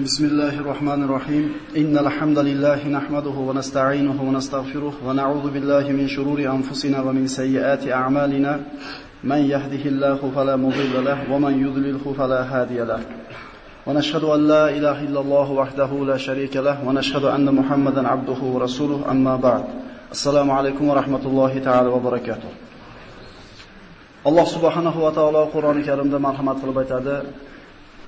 بسم الله الرحمن الرحيم. إن الحمد لله نحمده ونستعينه ونستغفره ونعوذ بالله من شرور أنفسنا ومن سيئات أعمالنا. من يهده الله فلا مضل له ومن يضلله فلا هادي له. ونشهد أن لا إله إلا الله وحده لا شريك له ونشهد أن محمدا عبده ورسوله. أما بعد السلام عليكم ورحمة الله تعالى وبركاته. الله سبحانه وتعالى قرآن الكريم ده مرحمة قلب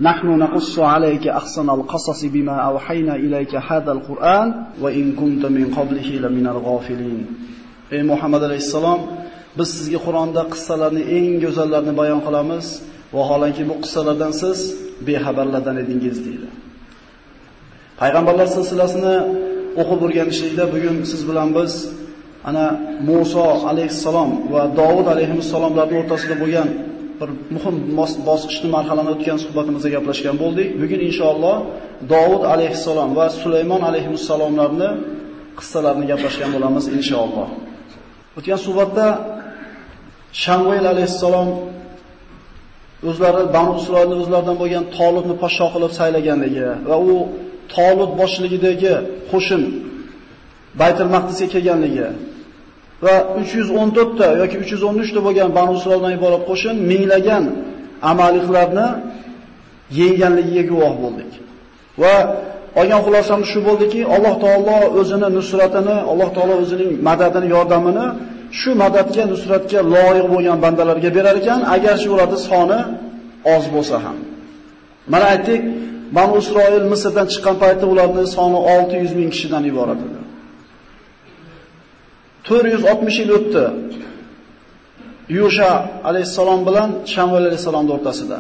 نحن نقص عليك أحسن القصص بما أوحينا إليك هذا القرآن وإن كنت من قبله لمن الغافلين Ey Muhammad alayhissalom biz sizga Qur'onda qissalarni eng go'zallarini bayon qilamiz va holanki bu qissalardan siz bexabarlardan edingiz deydi. Payg'ambarlar silsilasini o'qib o'rganishlikda bugun siz bilan biz ana Musa alayhissalom va Davud alayhissalomlarning o'rtasida bo'lgan bir muhim bosqichni marhalani o'tgan suhbatimizda gaplashgan bo'ldik. Bugun inshaalloh Davud alayhissalom va Sulaymon alayhissalomlarni qissalarini gaplashgan bo'lamiz inshaalloh. O'tgan suhbatda Shamuel alayhissalom o'zlari Banu Isroilning o'zlaridan bo'lgan Tolutni podsho qilib saylaganligi va u Tolut boshligidagi qo'shin Baytul Maqdisga kelganligi va 314 ta yoki 313 ta bo'lgan Banu Isroildan iborat qo'shin minglagan amaliklarni yengganligiga guvoh bo'ldik. Va olgan xulosamiz shu bo'ldiki, Alloh taolo o'zini nusratini, Alloh taolo o'zining madadini, yordamini shu madadga, nusratga loyiq bo'lgan bandalarga berar ekan, agar shu ularning soni oz bo'lsa ham. Mana aytdik, Banu Isroil Misrdan chiqqan paytda ularning soni 600 ming kishidan iborat edi. 460 yil o'tdi. Yusha alayhisalom bilan Shamol alayhisalomning o'rtasida.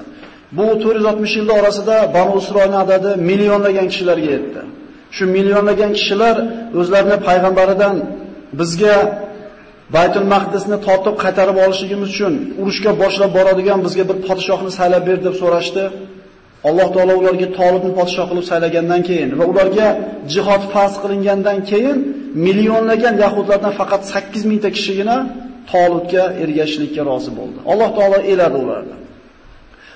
Bu 460 yilda orasida Banu Isroilning adadi millionlagan kishilarga yetdi. Shu millionlagan kishilar o'zlarini payg'ambaridan bizga Baytul Maqdisni tortib qaytarib olishligimiz uchun urushga boshlab boradigan bizga bir podshohni saylab ber deb so'rashdi. Alloh taolo ularga Tolibni podshoh qilib saylagandan keyin va ularga jihod farz qilingandan keyin millionlagan yahudlardan faqat 8 mingta kishigina Tolutga ergashishlikka rozi bo'ldi. Alloh taolo eladi ularni.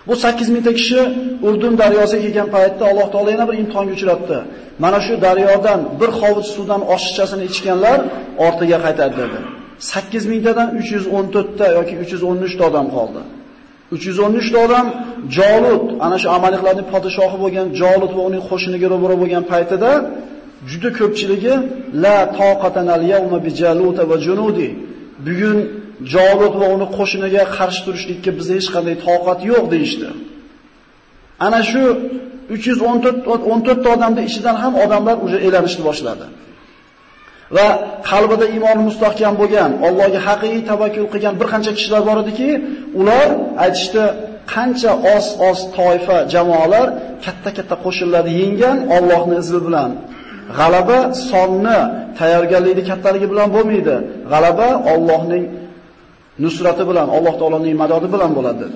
Bu 8 mingta kishi Urdun daryosiga kelgan paytda Alloh taolo yana bir imtihonga uchratdi. Mana shu daryodan bir hovuz suvdan oshiqchasini ichganlar ortiga qaytadi dedi. 8 mingtadan 314 ta yoki 313 ta odam qoldi. 313 ta odam Jolut, ana shu amaliklarning podshohi bo'lgan Jolut va uning qo'shiniga ro'baro bo'lgan paytida juda ko'pchiligi la taqatanal yawma bi jaluta va junudi. Bugun Jolut va uni qo'shiniga qarshi turishlikka bizda hech qanday toqat yo'q deyishdi. Ana shu 314 14 ta odamning ichidan ham odamlar uje elanishni boshladi. Va qalbida iymoni mustahkam bo'lgan, Allohga haqiqiy tavakkul qilgan bir qancha kishilar bor ediki, ular aytishdi, qancha os-os toifa jamoalar katta-katta qo'shinlarni yenggan Allohning izni bilan G'alaba sonni tayyorgarlikni kattaligi bilan bo'lmaydi. G'alaba Allohning nusrati bilan, Alloh taoloning madodi bilan bo'ladi.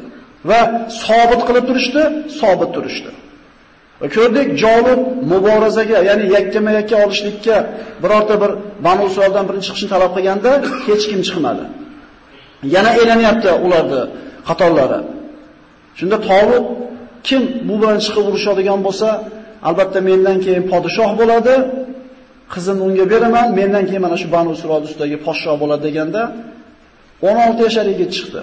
Va sobit qilib turishdi, sobit turishdi. Va ko'rdik, Jolib muborazaga, ya'ni yakkama-yakka olishlikka birorta bir Banu Isroildan birinchi chiqishni talab qilganda hech kim chiqmadi. Yana elanyapti ularni qatorlari. Shunda Tovuq kim bu bilan chiqib urushadigan bo'lsa, albatta mendan keyin podshoh bo'ladi, qizimni unga beraman, mendan keyin mana shu Banu Isroil ustidagi podshoh bo'ladi deganda 16 yoshli yigit chiqdi.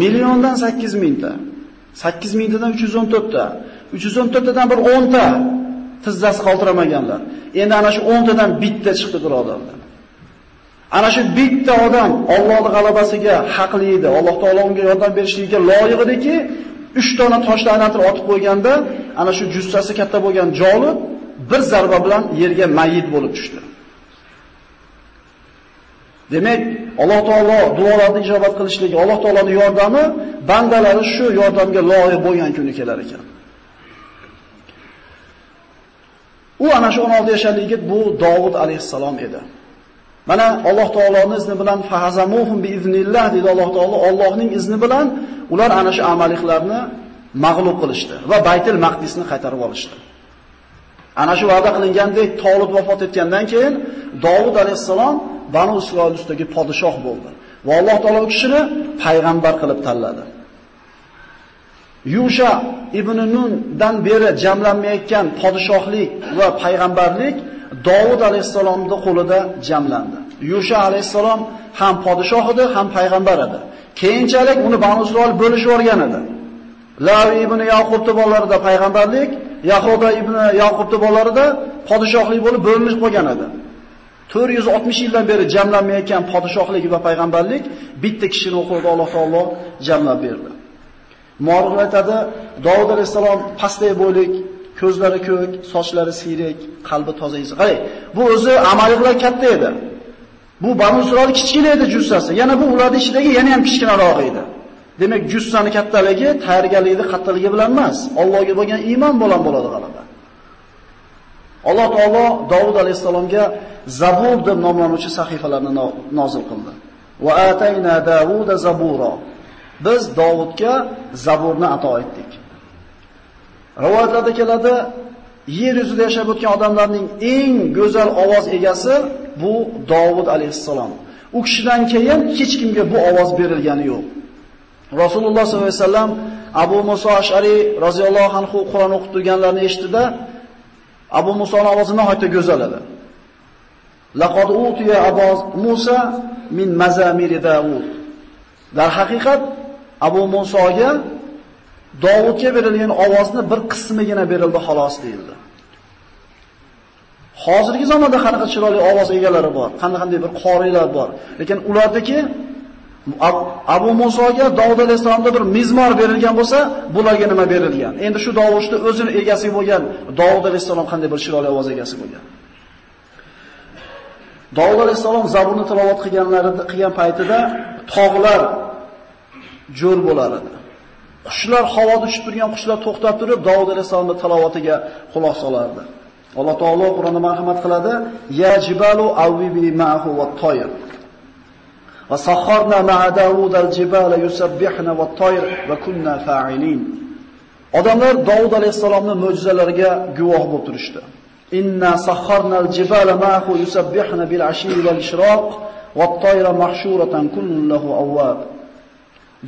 Milliondan 8 mingta. 8 mingtadan 314 ta. 314 tadan bir 10 ta tizzasi qoldiramaganlar. Endi ana shu 10 tadan bitta chiqdi birodarlar. Ana shu bitta odam Allohning g'alabasiga haqli edi. Alloh taolo unga yordam berishligiga loyiq ediki, 3 dona toshni aylantirib otib qo'yganda, ana shu jussasi katta bo'lgan Jolib bir zarba bilan yerga mayit bo'lib tushdi. Demak, Alloh taolo duolarni ijobat qilishligi, Alloh taoloning yordami bandalari shu yordamga loyiq bo'lgan kuni kelar ekan. U ana shu 16 yoshli yigit bu Davud alayhissalom edi. Mana Alloh taoloning izni bilan fahazamuhum bi iznillah dedi Alloh taolo Allohning izni bilan ular ana shu amaliklarni mag'lub qilishdi va Baytul Maqdisni qaytarib olishdi. Ana shu va'da qilingandek Tolib vafot etgandan keyin Davud alayhisalom Banu Isroil ustidagi podshoh bo'ldi va Alloh taolo u kishini payg'ambar qilib tanladi. Yusha ibn Nundan beri jamlanmayotgan podshohlik va payg'ambarlik Davud alayhisalomning qo'lida jamlandi. Yusha alayhisalom ham podshoh edi, ham payg'ambar edi. Keyinchalik uni Banu Isroil bo'lishib olgan edi. Lavi ibn Yaqubning bolalarida payg'ambarlik, Yahuda ibn Yaqubning bolalarida podshohlik bo'lib bo'linib qolgan edi. 460 yildan beri jamlanmayotgan podshohlik va payg'ambarlik bitta kishini qo'lida Alloh taolo jamlab berdi. Muorif aytadi, Davud alayhisalom pastay bo'ylik, ko'zlari ko'k, sochlari siyrak, qalbi toza edi. Qarang, bu o'zi amaliy katta edi. Bu Banu Isroil kichkina edi jussasi. Yana bu ularning ichidagi yana ham kichkinaroq edi. Demak, jussani kattaligi tayyorgarligi qattiqligi bilan emas, Allohga bo'lgan iymon bilan bo'ladi g'alaba. Alloh taolo Davud alayhisalomga Zabur deb nomlanuvchi sahifalarni nozil qildi. Va atayna Davuda zabura. Biz Davudga Zaburni ato etdik. Rivoyatlarda keladi, yer yuzida yashab o'tgan odamlarning eng go'zal ovoz egasi bu Davud alayhissalom. U kishidan keyin hech kimga bu ovoz berilgani yo'q. Rasululloh sollallohu alayhi vasallam Abu Muso Ash'ari roziyallohu anhu Qur'on o'qib turganlarini eshitdi-da, Abu Musoning ovozi nihoyatda go'zal edi. Laqad utiya Abu Musa min mazamiri Davud. Dar haqiqat Abu Musoga Davudga berilgan ovozni bir qismigina berildi xolos deyildi. Hozirgi zamonda qanaqa chiroyli ovoz egalari bor, qanday-qanday bir qorilar bor. Lekin ulardagi Abu Musoga Davud alayhisolamda bir mizmor berilgan bo'lsa, bularga nima berilgan? Endi shu Davudni o'zini egasi bo'lgan Davud alayhisalom qanday bir chiroyli ovoz egasi bo'lgan? Davud alayhisalom Zaburni tilovat qilganlarida qilgan paytida tog'lar jo'r bo'lar edi. Qushlar havoda uchib turgan qushlar to'xtab turib, Davud alayhisalomning tilovatiga quloq solardi. Alloh taolo Qur'onda marhamat qiladi: "Ya jibalu awwibi ma'hu wat-tayr." Va sahharna ma'a Davud al-jibala yusabbihna wat-tayr va kunna fa'ilin. Odamlar Davud alayhisalomning mo'jizalariga guvoh bo'lib turishdi. Inna sahharna al-jibala ma'hu yusabbihna bil-ashi wal-ishraq wat-tayra mahshuratan kullun lahu awwab.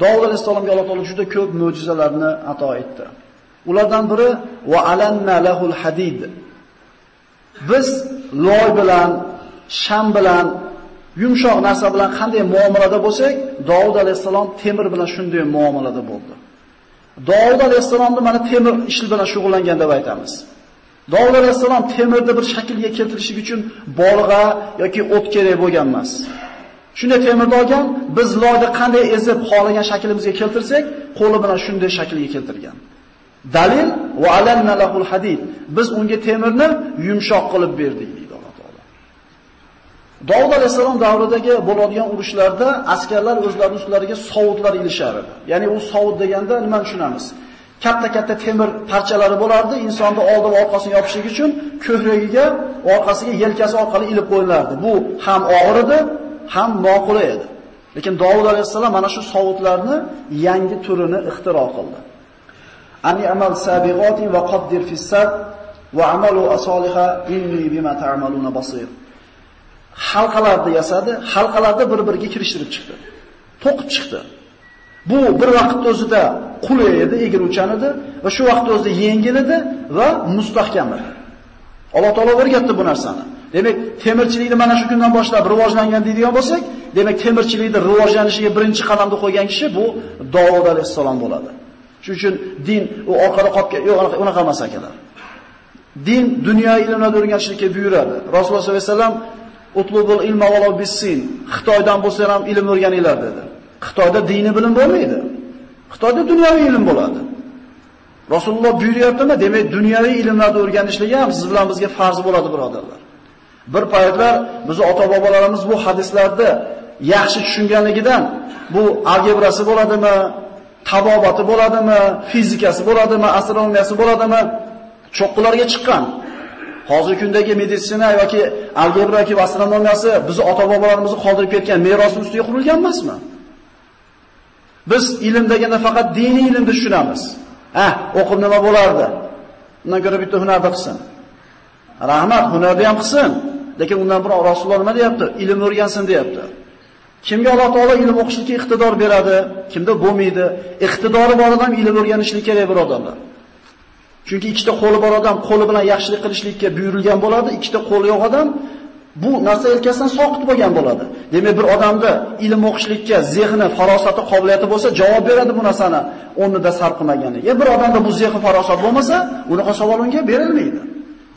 Davud alayhisolamga Alloh taolo juda ko'p mo'jizalarni ato etdi. Ulardan biri va alanna lahul hadid. Biz loy bilan, sham bilan, yumshoq narsa bilan qanday muomalada bo'lsak, Davud alayhisalom temir bilan shunday muomalada bo'ldi. Davud alayhisalomni mana temir ishi bilan shug'ullangan deb aytamiz. Davud alayhisalom temirni bir shaklga keltirish uchun bolg'a yoki o't kerak bo'lgan emas. Shunday temirni olgan, biz loyni qanday ezib xohlagan shaklimizga keltirsak, qo'li bilan shunday shaklga keltirgan. Dalil va alanna lahul hadid. Biz unga temirni yumshoq qilib berdik deydi Alloh taolo. Davud alayhisalom davridagi bo'ladigan urushlarda askarlar o'zlarining ustlariga sovutlar ilishar edi. Ya'ni u sovut deganda nima tushunamiz? Katta-katta temir parchalari bo'lardi, insonni oldi va orqasini yopish uchun ko'hragiga, orqasiga yelkasi orqali ilib qo'yilardi. Bu ham og'ir edi, ham ma'qul edi. Lekin Davud alayhissalom mana shu sovutlarni yangi turini ixtiro qildi. Ani amal sabiqati va qaddir fissat va amalu asoliha inni bima ta'maluna basir. Halqalarni yasadi, halqalarni bir-biriga kirishtirib chiqdi. To'qib chiqdi. Bu bir vaqtda o'zida qulay edi, egiluvchan edi va shu vaqtda o'zida yengil edi va mustahkam edi. Alloh taolo o'rgatdi bu narsani. Demak, temirchilikni mana shu kundan boshlab rivojlangan deydigan bo'lsak, demak temirchilikni rivojlanishiga birinchi qadamni qo'ygan kishi bu Davud alayhissalom bo'ladi. Shuning uchun din u orqada qolib yo'q, unaqa emas akalar. Din dunyo ilmini o'rganishlikka buyuradi. Rasululloh sollallohu alayhi vasallam utlubul ilma walau bisin. Xitoydan bo'lsa ham ilm o'rganinglar dedi. Xitoyda diniy bilim bo'lmaydi. Xitoyda dunyoviy ilm bo'ladi. Rasululloh buyuryaptimi? Demak, dunyoviy ilmlarni o'rganishlik ham siz bilan bizga farz bo'ladi, birodarlar. Bir paytlar bizni ota-bobolarimiz bu hadislarni yaxshi tushunganligidan bu algebrasi bo'ladimi, tabobati bo'ladimi, fizikasi bo'ladimi, astronomiyasi bo'ladimi, cho'qqilarga chiqqan. Hozirgi kundagi meditsina yoki algebra yoki astronomiyasi bizni ota-bobolarimizni qoldirib ketgan merosning ustiga qurilgan emasmi? Biz ilmdagi faqat diniy ilmni tushunamiz. Ah, o'qib nima bo'lardi? Undan ko'ra bitta hunarda qilsin. Rahmat, hunarda ham qilsin. Lekin undan biroq Rasululloh nima deyapti? Ilm o'rgansin deyapti. Kimga Alloh taolo ilm o'qishlikka iqtidor beradi, kimda bo'lmaydi. Iqtidori bor odam ilm o'rganishlik kerak birodarlar. Chunki ikkita qo'li bor odam qo'li bilan yaxshilik qilishlikka buyurilgan bo'ladi, ikkita qo'li yo'q odam bu narsa yelkasidan soqit bo'lgan bo'ladi. Demak, bir odamda ilm o'qishlikka zehni, farosati, qobiliyati bo'lsa, javob beradi bu narsani o'rnida sarf qilmaganiga. Bir odamda bu zehn, farosat bo'lmasa, unaqa savol unga berilmaydi.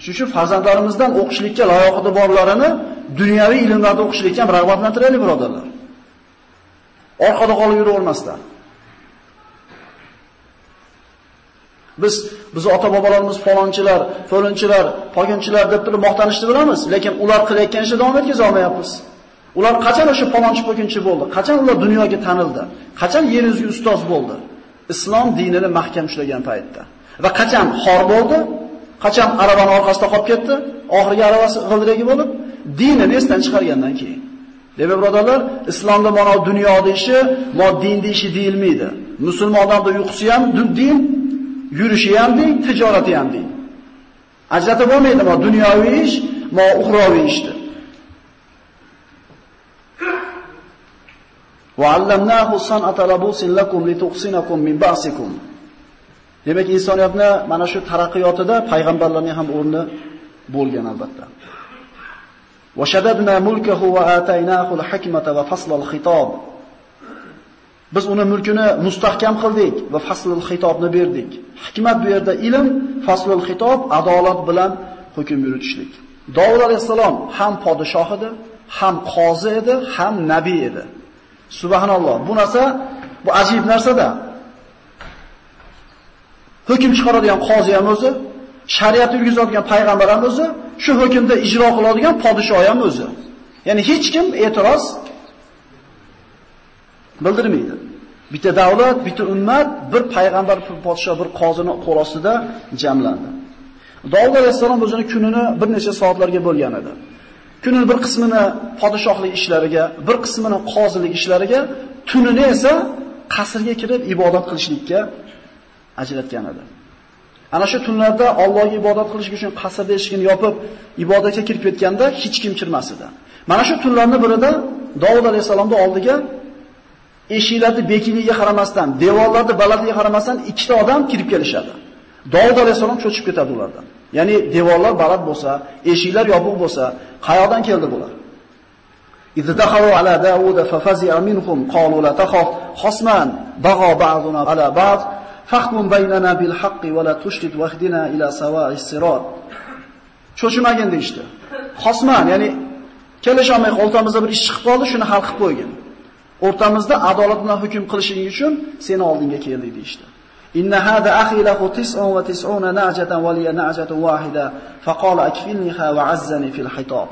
Shuning uchun farzandlarimizdan o'qishlikka layoqati borlarini dunyoviy ilmlarda o'qishlikka ham rag'batlantiraylik, birodarlar. Orqada qolib yuravermasdan. Biz biz ota-bobolarimiz falonchilar, falonchilar, poginchilar deb turib maqtanishni bilamiz, lekin ular qilayotgan ishni davom etkaza olmayapmiz. Ular qachon o'sha falonchi poginchi bo'ldi? Qachon ular dunyoga tanildi? Qachon yer yuziga ustoz bo'ldi? Islom dinini mahkam ushlagan paytda. Va qachon xor bo'ldi? Qachon aravani orqasida qolib ketdi? Oxirgi aravasi g'ildiragi bo'lib, dinini esdan chiqargandan keyin. Demak, birodarlar, islomda mana dunyo ishi, mo din ishi deyilmaydi. Musulmon odamning uyqusi ham din, yurishi ham din, tijorati ham din. Ajratib bo'lmaydi mo dunyoviy ish, mo uxroviy ishdir. وَعَلَّمْنَاهُ صَنْعَةَ لَبُوسٍ لَكُمْ لِتُحْصِنَكُم مِّن بَأْسِكُمْ Demak, insoniyatni mana shu taraqqiyotida payg'ambarlarning ham o'rni bo'lgan albatta. Va shadadna mulkahu wa ataynahu al-hikmata wa fasl al-khitab. Biz uni mulkini mustahkam qildik va faslul xitobni berdik. Hikmat bu yerda ilm, faslul xitob adolat bilan hukm yuritishlik. Davud alayhisalom ham podshoh edi, ham qozi edi, ham nabiy edi. Subhanalloh. Bu narsa bu ajib narsada. Hukm chiqaradigan qozi ham o'zi, shariat yurgizadigan payg'ambar ham o'zi, shu hukmda ijro qiladigan podshoh ham o'zi. Ya'ni hech kim e'tiroz bildirmaydi. Bitta davlat, bitta ummat, bir payg'ambar, bir podshoh, bir qozini qo'l ostida jamlandi. Davud alayhissalom o'zining kunini bir necha soatlarga bo'lgan edi. Kunning bir qismini podshohlik ishlariga, bir qismini qozilik ishlariga, tunini esa qasrga kirib ibodat qilishlikka ajratgan edi. Ana shu tunlarda Allohga ibodat qilish uchun qasrda eshigini yopib, ibodatga kirib ketganda hech kim kirmas edi. Mana shu tunlarning birida Davud alayhisalomning oldiga eshiklarni bekiligiga qaramasdan, devorlarni balandligiga qaramasdan ikkita odam kirib kelishadi. Davud alayhisalom cho'chib ketadi ulardan. Ya'ni devorlar baland bo'lsa, eshiklar yopiq bo'lsa, qayoqdan keldi bular? Izdaharu ala Davud fa fazi'a minhum qalu la takhaf khasman ba'duna ala ba'd Fahkum baynana bil haqqi va la tushdid wahdina ila sawa'is sirat. Cho'chimagin deyishdi. Xosman, ya'ni kelisholmay o'rtamizda bir ish chiqib qoldi, shuni hal qilib qo'ygin. O'rtamizda adolat bilan hukm qilishing uchun seni oldinga keldik deyishdi. Inna hada akhi lahu 99 najatan va liya najatun wahida faqala akfilniha va azzani fil hitob.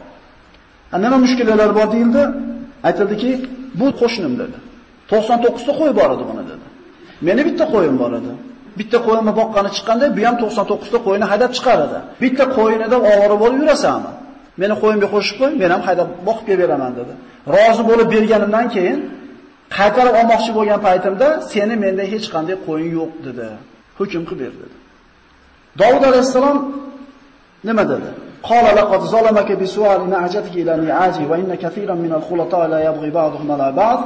Nima mushkilalar bor deyildi? Aytildiki, bu qo'shnim dedi. 99 ta qo'y bor edi buni dedi. Meni bitta qo'yim bor edi. Bitta qo'yimni boqqani chiqqanda, bu ham 99 ta qo'yini haydab chiqaradi. Bitta qo'yinida ovora bo'lib yurasanmi? Meni qo'yimga qo'shib qo'y, men ham haydab boqib beraman dedi. Rozi bo'lib berganimdan keyin qaytarib olmoqchi bo'lgan paytimda seni menda hech qanday qo'yin yo'q dedi. Hukm qilib berdi dedi. Davud alayhisalom nima dedi? قال لقد ظلمك بسؤال نعجتك إلى نعاجه وإن كثيرا من الخلطاء لا يبغي بعضهم على بعض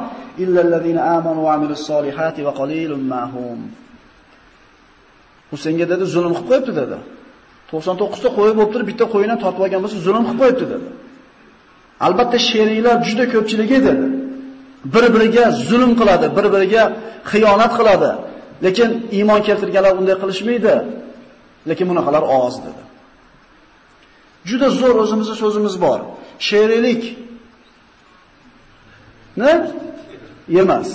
illallazina amanu va amilus solihati va qalilum mahum. U dedi zulm qilib qo'yibdi dedi. 99 ta qo'y bo'lib turib bitta qo'yini tortib olgan bo'lsa zulm qilib qo'yibdi dedi. Albatta sheriklar juda ko'pchilik edi. Bir-biriga zulm qiladi, bir-biriga xiyonat qiladi. Lekin iymon keltirganlar unday qilishmaydi. Lekin bunaqalar oz dedi. Juda zo'r o'zimizning so'zimiz bor. Sheriklik ne? Emas.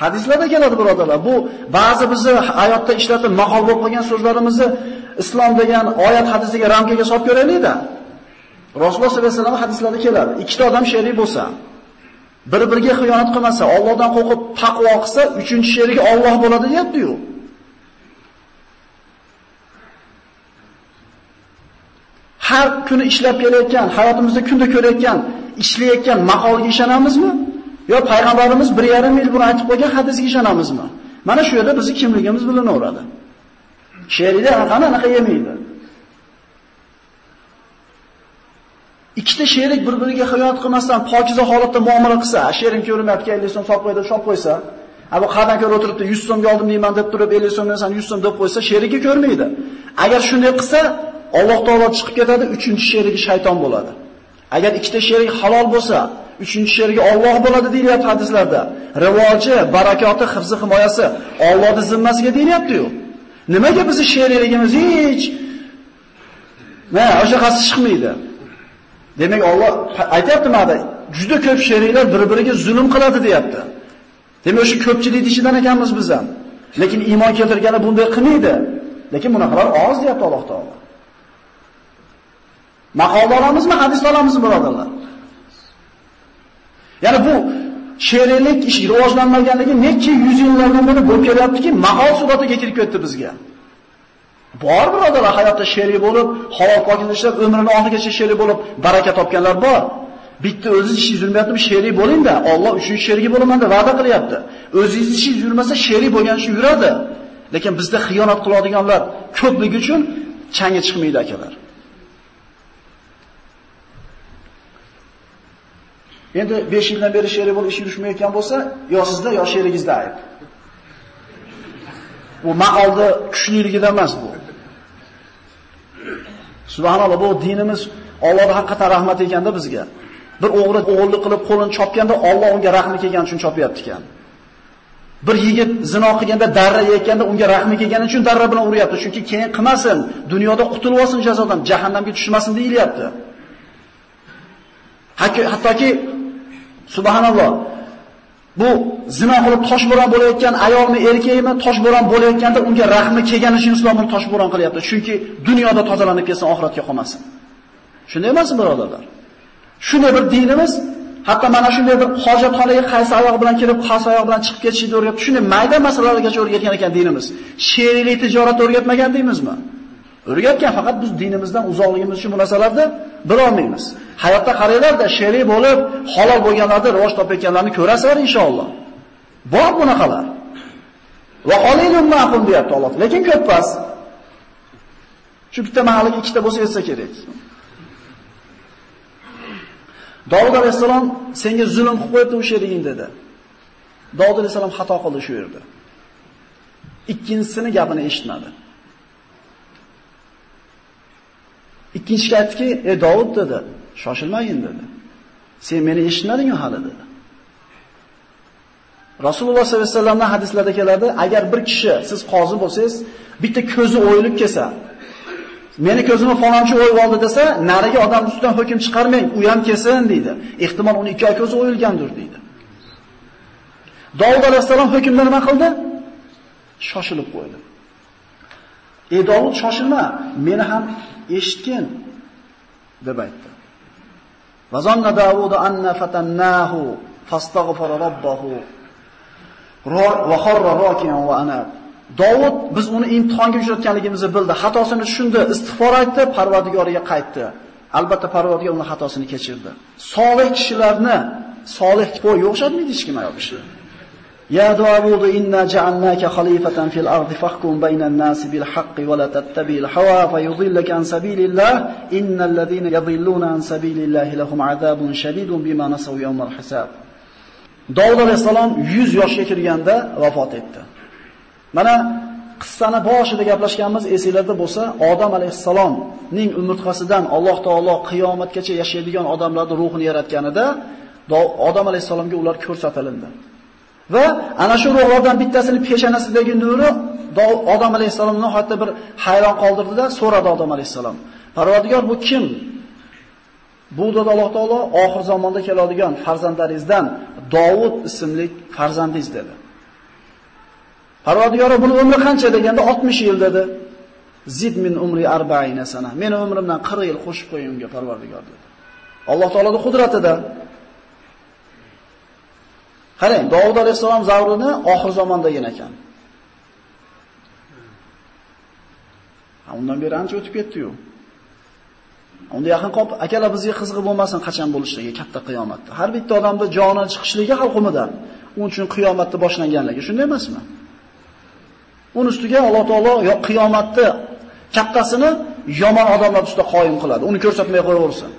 Hadislarda keladi birodarlar. Bu ba'zi bizni hayotda ishlatib maqol bo'lib qolgan so'zlarimizni islom degan oyat hadisiga ramkaga solib ko'raylik-da. Rasululloh sollallohu alayhi vasallam hadislarda keladi. Ikkita odam sherik bo'lsa, bir-biriga xiyonat qilmasa, Allohdan qo'rqib taqvo qilsa, uchinchi sherigi Alloh bo'ladi deyapti-yu. har kuni ishlab kelayotgan, hayotimizda kunda ko'rayotgan, ishlayotgan maqolga ishonamizmi? Yo payg'ambarimiz 1.5 yil burun aytib qo'ygan hadisga ishonamizmi? Mana shu yerda bizning kimligimiz bilinaveradi. She'rida anaqa anaqa yemaydi. ikkita sherik bir-biriga xiyonat qilmasdan pokiza holatda muomala qilsa, sherim ko'rinmayapti, 50 so'm solib qo'ydi, shop qo'ysa, a bu qadan ko'ra o'tiribdi, 100 so'mga oldim deyman deb turib, 50 so'mdan san 100 so'm deb qo'ysa, sherigi ko'rmaydi. Agar shunday qilsa, Alloh taolo chiqib ketadi, uchinchi sherigi shayton bo'ladi. Agar ikkita sherik halol bo'lsa, uchinchi sherigi Alloh bo'ladi deyilyapti hadislarda. Rivoji, barakoti, hifzi, himoyasi Allohning zimmasiga deyilyapti-yu. Nimaga bizni sherikligimiz hech mana o'sha qasi chiqmaydi? Demak, Alloh aytayapti mana juda ko'p sheriklar bir-biriga zulm qiladi deyapti. Demak, o'sha ko'pchilik ichidan ekanmiz biz ham. Lekin iymon keltirgani bunday qilmaydi. Lekin bunaqalar oz deyapti Alloh taolo. Maqolda olamizmi, hadisda olamizmi, birodarlar? Ya'ni bu she'riylik ish rivojlanmaganligi necha yuz yillardan beri bo'lib kelyaptiki, maqol suratiga kirib ketdi bizga. Bor birodarlar, hayotda she'riy bo'lib, halol pokini ishlab, umrini oxirigacha she'riy bo'lib baraka topganlar bor. Bitta o'zingiz ishingiz yurmayaptimi, she'riy bo'ling-da, Alloh uchun she'riy bo'laman deb va'da qilyapti. O'zingiz ishingiz yurmasa she'riy bo'lgan ish yuradi. Lekin bizda xiyonat qiladiganlar ko'pligi uchun changi chiqmaydi akalar. Endi 5 yildan beri sherik bo'lib ish yurishmayotgan bo'lsa, yo sizda yo sherigingizda ayb. Bu maqolda kuchliligidan emas bu. Subhanalloh, bu dinimiz Allohga haqiqatan rahmat ekanda bizga. Bir o'g'ri o'g'illik qilib qo'lini chopganda Alloh unga rahmi kelgani uchun chopyapti ekan. Bir yigit zino qilganda darra yekkanda unga rahmi kelgani uchun darra bilan uryapti. Chunki keyin qilmasin, dunyoda qutulib olsin jazodan, jahannamga tushmasin deyilyapti. Hattoki Subhanalloh. Bu zina qilib toshbo'ron bo'layotgan ayolmi, erkakmi toshbo'ron bo'layotganda unga rahmi kelgani uchun islom uni toshbo'ron qilyapti. Chunki dunyoda tozalanib ketsin, oxiratga qolmasin. Shunday emasmi, birodarlar? Shunday bir dinimiz Hatto mana shunday bir hojatxonaga qaysi oyoq bilan kirib, qaysi oyoq bilan chiqib ketishni o'rgatib, shunday mayda masalalargacha o'rgatgan ekan dinimiz. Sheriklik tijorat o'rgatmagan deymizmi? O'rgatgan, faqat biz dinimizdan uzoqligimiz uchun bu narsalarni bilolmaymiz. Hayotda qaranglarda, sherik bo'lib, halol bo'lganlarni rivoj topayotganlarni ko'rasizlar inshaalloh. Bor bunaqalar. Va qalilun ma'qul deyapti Alloh. Lekin ko'p emas. Shu bitta mahalliga ikkita bo'lsa yetsa kerak. Davud alayhisalom senga zulm qilib qo'yibdi o'sha yeriging dedi. Davud alayhisalom xato qildi shu yerda. Ikkinchisini gapini eshitmadi. Ikkinchisi aytdiki, "Ey Davud" dedi, "Shoshilmagin" dedi. "Sen meni eshitmading-ku hali" dedi. Rasululloh sollallohu alayhi vasallamning hadislarida keladi, agar bir kishi siz qozi bo'lsangiz, bitta ko'zi o'yilib kelsa, meni ko'zimni falonchi o'yib oldi desa, nariga odam ustidan hukm chiqarmang, u ham kelsin deydi. Ehtimol uni ikki oy ko'zi o'yilgandir deydi. Davud alayhisalom hukmda nima qildi? Shoshilib qo'ydi. Ey Davud, shoshilma, meni ham eshitgin deb aytdi. Vazanna Davud anna fatannahu fastaghfara robbahu va kharra rakiyan va anab. Davud biz uni imtihonga uchratganligimizni bildi. Xatosini tushundi, istig'for aytdi, Parvardigoriga qaytdi. Albatta Parvardigor uni xatosini kechirdi. Solih kishilarni solih qo'y o'xshatmaydi hech kim ayol kishi. Ya Davud inna ja'alnaka khalifatan fil ardi fahkum bainan nasi bil haqqi wa la tattabi'il hawa fa yudhillaka an sabilillah innal ladhina yadhilluna an sabilillahi lahum adabun shadidun bima nasaw yawmal hisab. Davud alayhisalom 100 yoshga kirganda vafot etdi. Mana qissani boshida gaplashganmiz esingizda bo'lsa, Odam alayhissalomning umurtqasidan Alloh taolo qiyomatgacha yashaydigan odamlarning ruhini yaratganida Odam alayhissalomga ular ko'rsatilindi. Va ana shu ruhlardan bittasini peshanasidagi nuri Odam alayhissalomni hatto bir hayron qoldirdida, so'radi Odam alayhissalom. Parvardigor bu kim? Bu dedi Alloh taolo oxir zamonda keladigan farzandlaringizdan Davud ismli farzandingiz dedi. Parvardigor buni umri qancha deganda 60 yil dedi. Zid min umri 40 sana. Meni umrimdan 40 yil qo'shib qo'ying unga Parvardigor dedi. Alloh taoloning qudratida. Qarang, Davud alayhisalom zavrini oxir zamonda yen ekan. Undan beri ancha o'tib ketdi-yu. Unda yaqin qop akalar bizga qizg'i bo'lmasin qachon bo'lishligi katta qiyomatda. Har bitta odamda joni chiqishligi xalqimidan. Uning uchun qiyomatda boshlanganligi, shunday emasmi? Uning ustiga Alloh taolo yo qiyomatni kattasini yomon odamlar ustida qoyim qiladi. Uni ko'rsatmay qo'yaversin.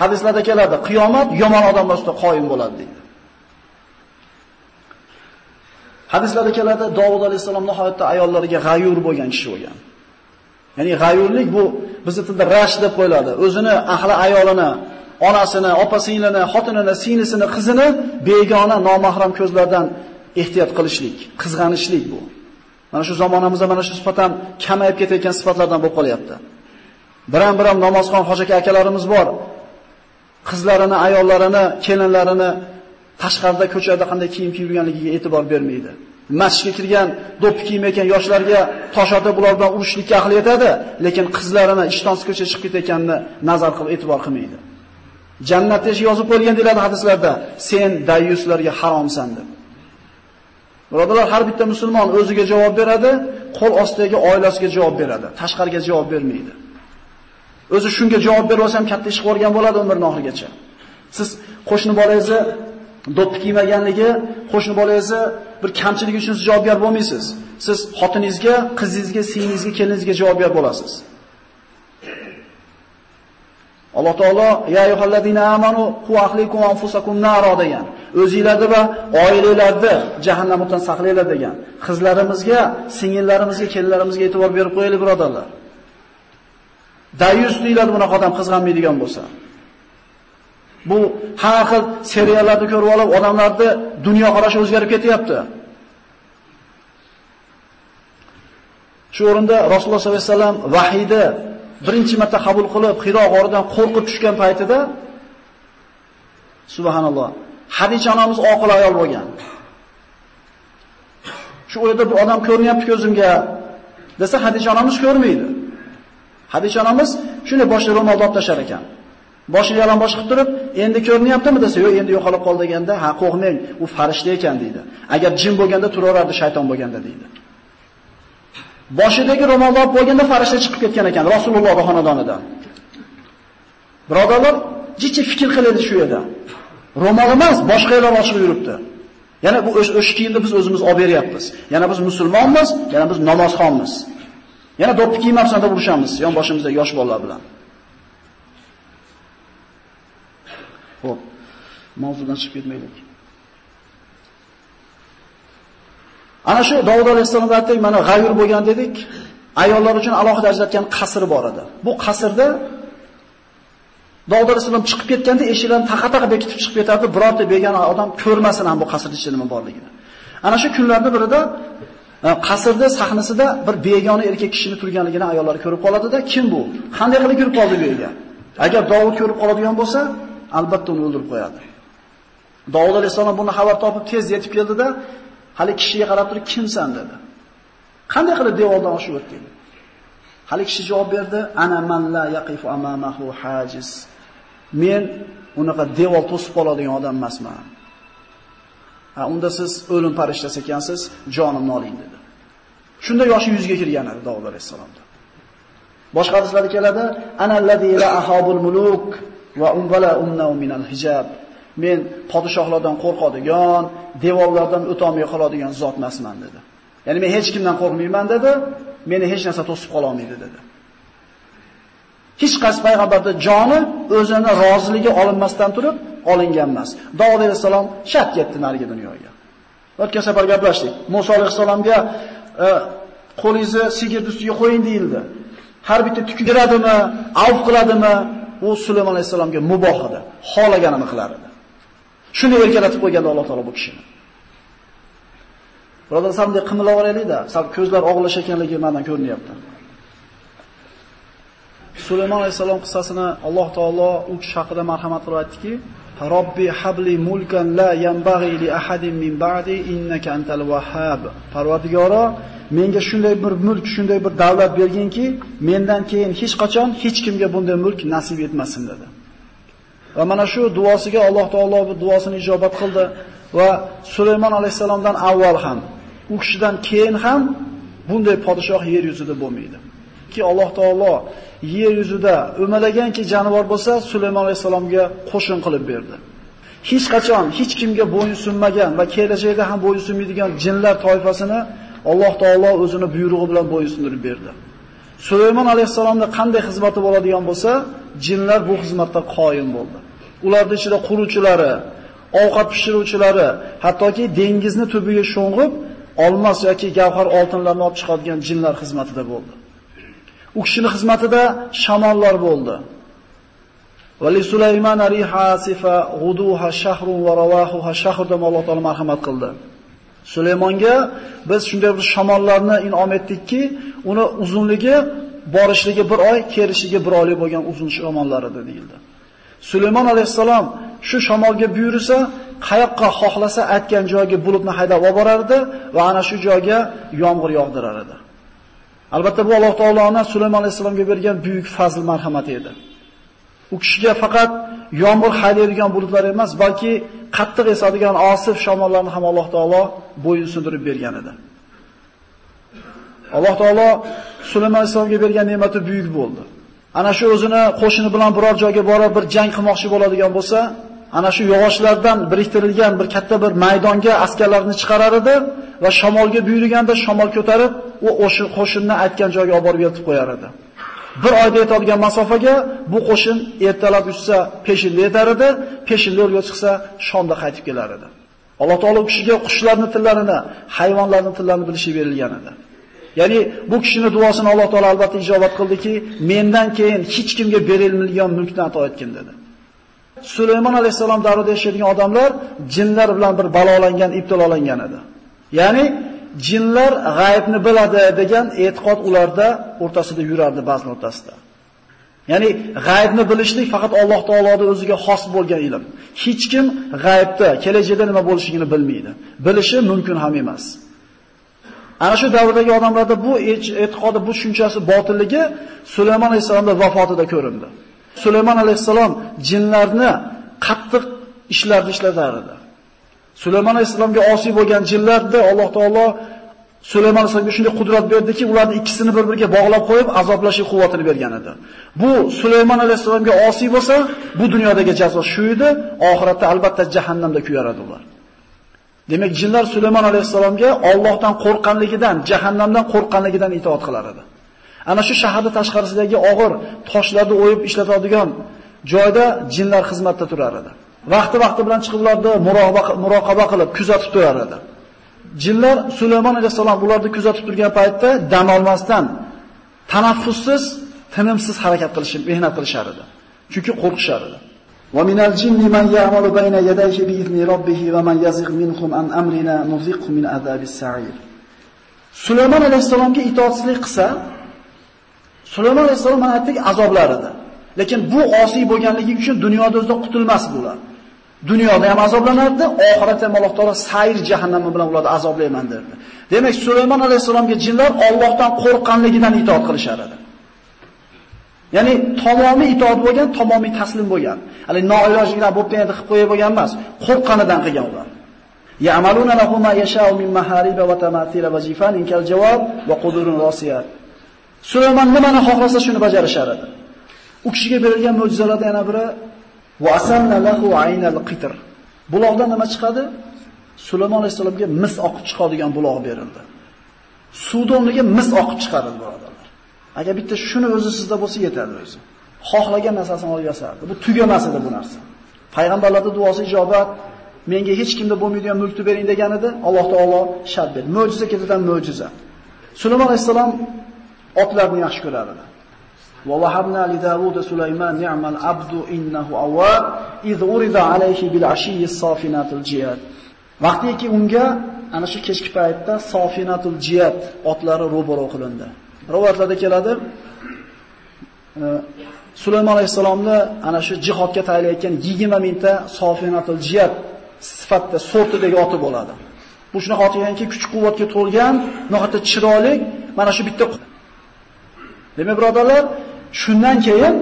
Hadislarda keladi, qiyomat yomon odamlar ustida qoyim bo'ladi deydi. Hadislarda keladi, Davud alayhisalom nihoyatda ayollariga g'ayur bo'lgan kishi bo'lgan. Ya'ni g'ayurlik bu bizning tilda rash deb qo'yiladi. O'zini ahli ayolini, onasini, opa-singlini, xotinini, singlisini, qizini begona, nomahram ko'zlardan ehtiyot qilishlik, qizg'anishlik bu. Mana shu zamonamizda mana shu sifat ham kamayib ketayotgan sifatlardan bo'lib qolyapti. Biram-biram namozxon hoji akalarimiz bor. Qizlarini, ayollarini, kelinlarini tashqarida ko'chada qanday kiyim kiyib yurganligiga e'tibor bermaydi. Masjidga kirgan do'ppi kiymayotgan yoshlarga tosh otib ular bilan urushlikka ahli yetadi, lekin qizlarini ishtonsiz ko'chaga chiqib ketayotganini nazar qilib e'tibor qilmaydi. Jannatda yozib qo'yilgan deyiladi hadislarda, sen dayyuslarga haromsan deb. Birodalar, har bitta musulmon o'ziga javob beradi, qo'l ostidagi oilasiga javob beradi, tashqariga javob bermaydi. O'zi shunga javob berib olsa ham katta ish qilgan bo'ladi umrining oxirigacha. Siz qo'shni bolangizni do'ppi kiymaganligi, qo'shni bolangizni bir kamchiligi uchun siz javobgar bo'lmaysiz. Siz xotiningizga, qizingizga, singlingizga, keliningizga javobgar bo'lasiz. Alloh taolo ya ayyuhallazina amanu qu ahlikum anfusakum naro degan. O'zingizlarni va oilalarni jahannamdan saqlanglar degan. Qizlarimizga, singillarimizga, kelinlarimizga e'tibor berib qo'yaylik birodarlar. Dayus deyiladi bunaqa odam qizg'anmaydigan bo'lsa. Bu har xil seriallarni ko'rib olib, odamlarni dunyo qarashi o'zgarib ketyapti. Shu o'rinda Rasululloh sollallohu alayhi vasallam vahiyni birinchi marta qabul qilib, Xiro g'oridan qo'rqib tushgan paytida subhanalloh, Hadicha onamiz oqil ayol bo'lgan. Shu o'yda bir odam ko'rinyapti ko'zimga desa Hadicha onamiz ko'rmaydi. Hadicha onamiz shunday boshida ro'mol olib tashar ekan. Boshini yalang'och qilib turib, endi ko'rinyaptimi desa, yo'q, endi yo'qolib qol deganda, ha, qo'rqmang, u farishta ekan deydi. Agar jin bo'lganda turaverardi, shayton bo'lganda deydi. Boshidagi ro'molni olib bo'lganda farishta chiqib ketgan ekan Rasululloh xonadonidan. Birodarlar, jichi fikr qiladi shu yerda. Ro'mol emas, boshqa yerlar ochiq yuribdi. Yana bu o'sha kiyimni biz o'zimiz olib beryapmiz. Yana biz musulmonmiz, yana biz namozxonmiz. Yana do'ppi kiymabsan deb urushamiz, yon boshimizda yosh bolalar bilan. Xo'p. Mavzudan chiqib ketmaylik. Ana shu Davud alayhisolamga aytdik, mana g'ayur bo'lgan dedik. Ayollar uchun alohida ajratgan qasr bor edi. Bu qasrda Davud alayhisolam chiqib ketganda eshiklarni taqa-taqa bekitib chiqib ketardi, birorta begona odam ko'rmasin ham bu qasrda ichida nima borligini. Ana shu kunlarning birida e, qasrda sahnasida bir begona erkak kishini turganligini ayollar ko'rib qoladida, kim bu? Qanday qilib kirib qoldi bu yerga? Agar Davud ko'rib qoladigan bo'lsa, albatta uni o'ldirib qo'yadi. Davud alayhisolam buni xabar topib tez yetib keldida, hali kishiga qarab turib, "Kimsan?" dedi. Qanday qilib devordan oshib o'tding? Hali kishi javob berdi, "Ana man la yaqifu amamahu hajiz." Men unaqa devor to'sib qoladigan odam emasman. Ha, unda siz o'lim farishtasi ekansiz, jonimni oling dedi. Shunda yoshi yuzga kirgan edi Davud alayhisalomda. Boshqa hadislarda keladi, ana allazi la ahabul muluk va umbala umnau minal hijab. Men podshohlardan qo'rqadigan, devorlardan o'tolmay qoladigan zot emasman dedi. Ya'ni men hech kimdan qo'rqmayman dedi, meni hech narsa to'sib qola olmaydi dedi. Hech qaysi payg'ambarning joni o'zini roziligi olinmasdan turib olingan emas. Davud alayhisalom shart ketdi narigi dunyoga. O'tgan safar gaplashdik. Musa alayhisalomga qo'lingizni sigir ustiga qo'ying deyildi. Har bitta tukiradimi, avf qiladimi? U Sulaymon alayhisalomga muboh edi. Xolaganini qilar edi. Shuni erkalatib qo'yganda Alloh taolo bu kishini. Birodar, samdek qimilab olaylik-da, sal ko'zlar og'lashayotganligi mendan ko'rinyapti. Sulaymon alayhisalom qissasini Alloh taolo u kishi haqida marhamat qilib aytdiki, Robbi habli mulkan la yanbaghi li ahadin min ba'di innaka antal wahhab. Parvardigoro, menga shunday bir mulk, shunday bir davlat berginki, mendan keyin hech qachon hech kimga bunday mulk nasib etmasin dedi. Va mana shu duosiga Alloh taolo bu duosini ijobat qildi va Sulaymon alayhisalomdan avval ham, u kishidan keyin ham bunday podshoh yer yuzida bo'lmaydi. Ki Alloh taolo yer yuzida o'malaganki jonivor bo'lsa, Sulaymon alayhisalomga qo'shin qilib berdi. Hech qachon hech kimga bo'yin sunmagan va kelajakda ham bo'yin sunmaydigan jinlar toifasini Alloh taolo o'zini buyrug'i bilan bo'yin berdi. Sulaymon alayhisalomda qanday xizmati bo'ladigan bo'lsa, jinlar bu xizmatda qoyim bo'ldi. Ularning ichida quruvchilari, ovqat pishiruvchilari, hattoki dengizni tubiga sho'ng'ib, olmos yoki gavhar oltinlarni olib chiqadigan jinlar xizmatida bo'ldi. U kishining xizmatida shamollar bo'ldi. Vali Sulaymon ariha sifa ghuduha shahrun va rawahuha shahr deb Alloh taolo marhamat qildi. Sulaymonga biz shunday bir shamollarni in'om etdikki, uni uzunligi borishligi bir oy, kelishligi bir oylik bo'lgan uzun shamollar edi deyildi. Sulaymon alayhisalom shu shamolga buyursa, qayoqqa xohlasa aytgan joyga bulutni haydab olib borardi va ana shu joyga yomg'ir yog'dirar edi. Albatta bu Alloh taoloning Sulaymon alayhisalomga bergan buyuk fazl marhamati edi. U kishiga faqat yomg'ir haydaydigan bulutlar emas, balki qattiq esadigan osif shamollarni ham Alloh taolo bo'yin sindirib bergan edi. Alloh taolo Sulaymon alayhisolamga bergan ne'mati buyuk bo'ldi. Ana shu o'zini qo'shini bilan biror joyga borib bir jang qilmoqchi bo'ladigan bo'lsa, ana shu yog'ochlardan biriktirilgan bir katta bir maydonga askarlarni chiqarar edi va shamolga buyurganda shamol ko'tarib, u o'sha qo'shinni aytgan joyga olib borib yetib qo'yar edi. Bir oyda yetadigan masofaga bu qo'shin ertalab uchsa peshinda yetar edi, peshinda yo'lga chiqsa shomda qaytib kelar edi. Alloh taolo kishiga qushlarning tillarini, hayvonlarning tillarini bilishi berilgan edi. Ya'ni bu kishining duosini Alloh taolo albatta ijobat qildiki, mendan keyin hech kimga berilmagan mulkni ato etgin dedi. Sulaymon alayhisalom davrida yashagan odamlar jinlar bilan bir balolangan, ibtilolangan edi. Ya'ni jinlar g'aybni biladi degan e'tiqod ularda o'rtasida yurardi ba'zi o'rtasida. Ya'ni g'aybni bilishlik faqat Alloh taoloning o'ziga xos bo'lgan ilm. Hech kim g'aybda kelajakda nima bo'lishligini bilmaydi. Bilishi mumkin ham emas. Ana shu davrdagi odamlarda bu e'tiqodi, bu tushunchasi botilligi Sulaymon alayhisolamning vafotida ko'rindi. Sulaymon alayhisalom jinlarni qattiq ishlarni ishlatar edi. Sulaymon alayhisalomga osiy bo'lgan jinlarda Alloh taolo Sulaymon alayhisalomga shunday qudrat berdiki, ularni ikkisini bir-biriga bog'lab qo'yib, azoblashi quvvatini bergan edi. Bu Sulaymon alayhisalomga osiy bo'lsa, bu dunyodagi jazo shu edi, oxiratda albatta jahannamda kuyaradi ular. Demak, jinlar Sulaymon alayhisalomga Allohdan qo'rqqanligidan, jahannamdan qo'rqqanligidan itoat qilar edi. Ana shu shaharda tashqarisidagi og'ir toshlarni o'yib ishlatadigan joyda jinlar xizmatda turar edi. vaqti-vaqti bilan chiqib ularni muroqaba qilib, kuzatib turar edi. Jinlar Sulaymon alayhissalom ularni kuzatib turgan paytda dam olmasdan tanaffussiz, tinimsiz harakat qilishib, mehnat qilishar edi. Chunki qo'rqishar edi. Jinni man bi man minhum an amrina min sa'ir. Sulaymon alayhissalomga itoatsizlik qilsa, Sulaymon alayhissalom mana aytdik azoblar edi. Lekin bu osiy bo'lganligi uchun dunyoda o'zida qutulmas bular. Dunyoda ham azoblanardi, oxiratda ham Alloh taolo sayr jahannami bilan ularni azoblayman derdi. Demak, Sulaymon alayhisalomga jinlar Allohdan qo'rqqanligidan itoat qilishar edi. Ya'ni tamomiy itoat bo'lgan, tamomiy taslim bo'lgan. Hali noilojlikdan bo'lib endi qilib qo'yib bo'lgan emas, qo'rqqanidan qilgan ular. Ya'maluna lahum ma yasha'u min mahariba va tamathila vazifan inkal kal javob va qudurun rosiyat. Sulaymon nimani xohlasa shuni bajarishar edi. U kishiga berilgan mo'jizalardan yana biri va asanna lahu aynal qitr. Buloqdan nima chiqadi? Sulaymon alayhisolamga mis oqib chiqadigan buloq berildi. Suvda o'rniga mis oqib chiqarildi birodarlar. Agar bitta shuni o'zi sizda bo'lsa yetadi o'zi. Xohlagan narsasini olib yasardi. Bu tugamas edi bu narsa. Payg'ambarlarning duosi ijobat, menga hech kimda bo'lmaydigan mulkni bering deganida Alloh taolo shart berdi. Mo'jiza ketidan mo'jiza. Sulaymon alayhisalom otlarni yaxshi ko'rar edi. ووهبنا لداود li نعم Sulayman ni'mal abdu innahu awwab iz urida alayhi bil safinatul jiyad. Vaqtiki unga ana shu kechki paytda safinatul jiyad otlari ro'baro qilindi. Rivoyatlarda keladi, Sulaymon alayhisalomni ana shu jihodga tayyorlayotgan 20 mingta safinatul jiyad sifatda sortidagi oti bo'ladi. Bu shunaqa ot ekanki, kuch-quvvatga to'lgan, nihoyatda chiroyli, mana shu bitta Demak, birodarlar, shundan keyin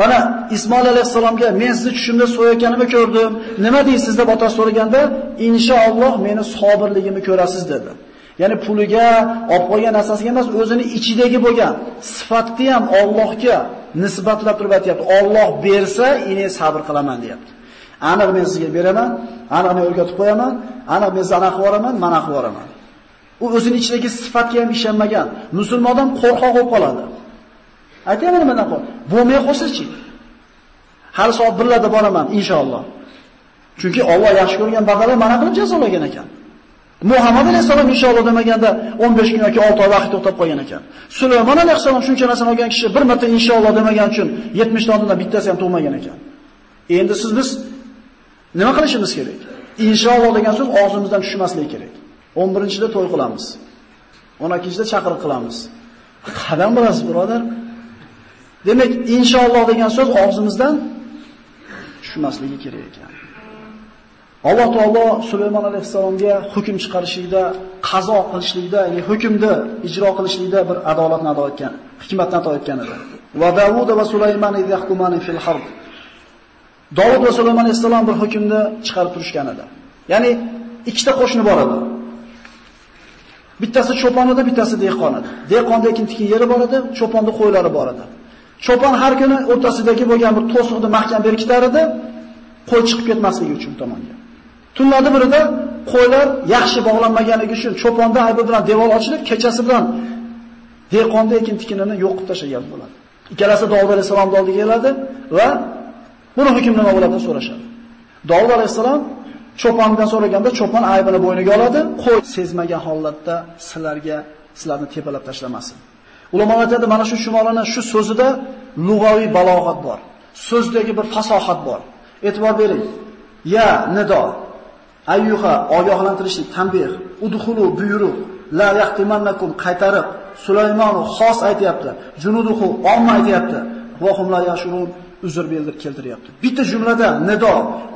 mana Ismoil alayhisalomga men sizni tushimda so'yayotganimni ko'rdim. Nima deysiz deb otasi so'raganda, inshaalloh meni sobirligimni ko'rasiz dedi. Ya'ni puliga, olib qo'ygan narsasiga emas, o'zini ichidagi bo'lgan sifatni ham Allohga nisbatlab turib aytayapti. Alloh bersa, ini sabr qilaman deyapti. Aniq men sizga beraman, aniq men o'rgatib qo'yaman, aniq men sizni anaqa mana qilib. U o'zining ichidagi sifatga ham ishonmagan. Musulmon odam qo'rqoq bo'lib qoladi. Aytaymi nimadan qo'rq? Bo'lmay qolsa-chi? Hali soat 1 larda boraman inshaalloh. Chunki Alloh yaxshi ko'rgan bandalar mana qilib jazolagan ekan. Muhammad alayhisalom inshaalloh demaganda 15 kun yoki 6 oy vaqt to'xtab qolgan ekan. Sulaymon alayhisalom shuncha narsani olgan kishi bir marta inshaalloh demagan uchun 70 ta odamdan bittasi ham tug'magan ekan. Endi siz biz nima qilishimiz kerak? Inshaalloh degan so'z og'zimizdan tushmasligi kerak. 11-da to'y qilamiz. 12-da chaqiriq qilamiz. Qadam bilasiz, birodar. Demak, inshaalloh degan so'z og'zimizdan tushmasligi kerak ekan. Alloh taolo Sulaymon alayhisalomga hukm chiqarishlikda, qazo qilishlikda, ya'ni hukmni ijro qilishlikda bir adolatni ado etgan, hikmatni ado etgan edi. Va Davud va Sulaymon yahkumani fil harb. Davud va Sulaymon alayhisalom bir hukmni chiqarib turishgan edi. Ya'ni ikkita qo'shni bor edi. Bittasi cho'pon edi, bittasi dehqon edi. Dehqonda ekin tikin yeri bor edi, cho'ponda qo'ylari bor edi. Cho'pon har kuni o'rtasidagi bo'lgan bir to'siqni mahkam berkitar edi, qo'y chiqib ketmasligi uchun tomonga. Tunlarda birida qo'ylar yaxshi bog'lanmaganligi uchun cho'ponda aybi bilan devor ochilib, kechasi bilan dehqonda ekin tikinini yo'q qilib tashlagan bo'ladi. Ikkalasi Davud alayhisalom oldiga keladi va buni hukm nima bo'ladi so'rashadi. Davud alayhisalom cho'pondan so'raganda cho'pon aybini bo'yniga oladi, qo'y sezmagan holatda sizlarga sizlarni tepalab tashlamasin. Ulamolar aytadi, mana shu shumolani shu so'zida lug'aviy balog'at bor. So'zdagi bir fasohat bor. E'tibor bering. Ya nido ayyuha ogohlantirishlik, tanbih, udkhulu buyruq, la yaqtimannakum qaytarib, Sulaymon xos aytayapti, junuduhu omma aytayapti, va hum la yashurun uzr bildir keltiryapti. Bitta jumlada nido,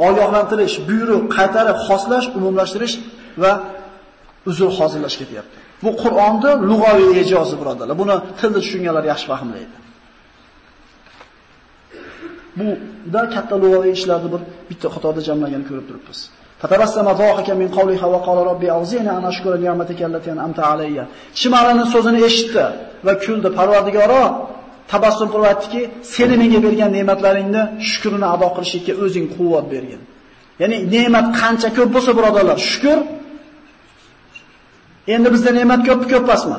ogohlantirish, buyruq, qaytarib, xoslash, umumlashtirish va uzr hozirlash ketyapti. Bu Qur'onda lug'aviy ijozi birodarlar. Buni tilda tushunganlar yaxshi fahmlaydi. Bu da katta lug'aviy ishlarni bir bitta xatoda jamlaganini ko'rib turibmiz. Fatarassama zohika min qawliha hawa qala robbi awzini an ashkura ni'mataka allati an'amta alayya. Shimalaning so'zini eshitdi va kuldi. Parvardigoro tabassum qilib aytdiki, seni menga bergan ne'matlaringni shukrini ado qilishga o'zing quvvat bergin. Ya'ni ne'mat qancha ko'p bo'lsa, birodarlar, shukr Endi bizda ne'mat ko'pmi, ko'p emasmi?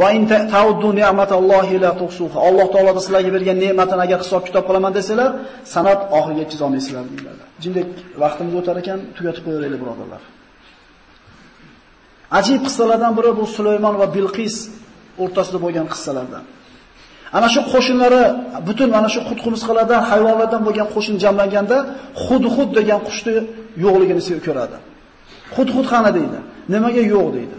Va in ta'uddu ni'matallohi la tuhsuha. Alloh taoloda sizlarga bergan ne'matini agar hisob kitob qilaman desalar, sanat oxiriga yetkiza olmaysizlar. Jindek vaqtimiz o'tar ekan, tugatib qo'yaylik birodarlar. Ajib qissalardan biri bu Sulaymon va Bilqis o'rtasida bo'lgan qissalardan. Ana shu qo'shinlari butun mana shu qutqumsqalardan, hayvonlardan bo'lgan qo'shin jamlanganda Hudhud degan qushni yo'qligini ko'radi. Hudhud qani deydi. Nimaga yo'q deydi.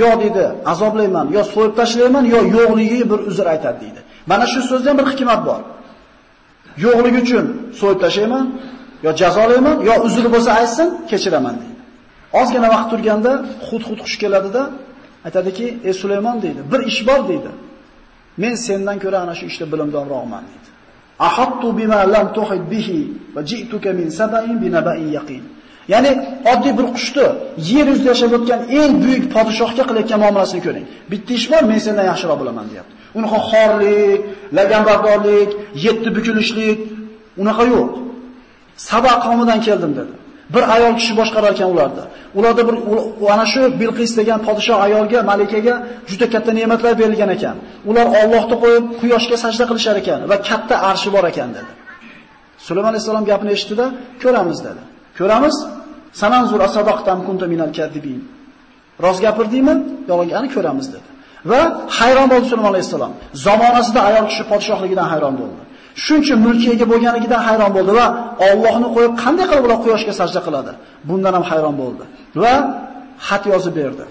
Yo deydi, azoblayman, yo so'yib tashlayman, yo yo'qligi bir uzr aytadi deydi. Mana shu so'zda ham bir hikmat bor. Yo'qligi uchun so'yib tashlayman, yo jazolayman, yo uzri bo'lsa aytsin, kechiraman deydi. Ozgina vaqt turganda xud-xud xush keladida aytadiki, "Ey Sulaymon" deydi, "Bir ish bor" deydi. Men sendan ko'ra ana shu ishda işte bilimdonroqman deydi. Ahattu bima lam tuhid bihi va ji'tuka min sab'in bi naba'in yaqin. Ya'ni oddiy bir qushni yer yuzida yashab o'tgan eng buyuk podshohga qilayotgan muomalasini ko'ring. Bitta ish bor, men sendan yaxshiroq bo'laman, deyapti. Unaqa xorlik, laganbardorlik, yetti bukilishlik unaqa yo'q. Saba qavmidan keldim dedi. Bir ayol kishi boshqarar ekan ularni. Ularda bir ana shu Bilqis degan podshoh ayolga, malikaga juda katta ne'matlar berilgan ekan. Ular Allohni qo'yib quyoshga sajda qilishar ekan va katta arshi bor ekan dedi. Sulaymon alayhisalom gapini eshitdi-da, ko'ramiz dedi. Ko'ramiz? Sananzur asadaqtam kunta minal kadibin. Rost gapirdingmi? Yolg'onni ko'ramiz dedi. Va hayron bo'ldi Sulaymon alayhisalom. Zamonasida ayol kishi podshohligidan hayron bo'ldi. Shuncha mulkiga bo'lganligidan hayron bo'ldi va Allohni qo'yib qanday qilib ular quyoshga sajda qiladi? Bundan ham hayron bo'ldi. Va xat yozib berdi.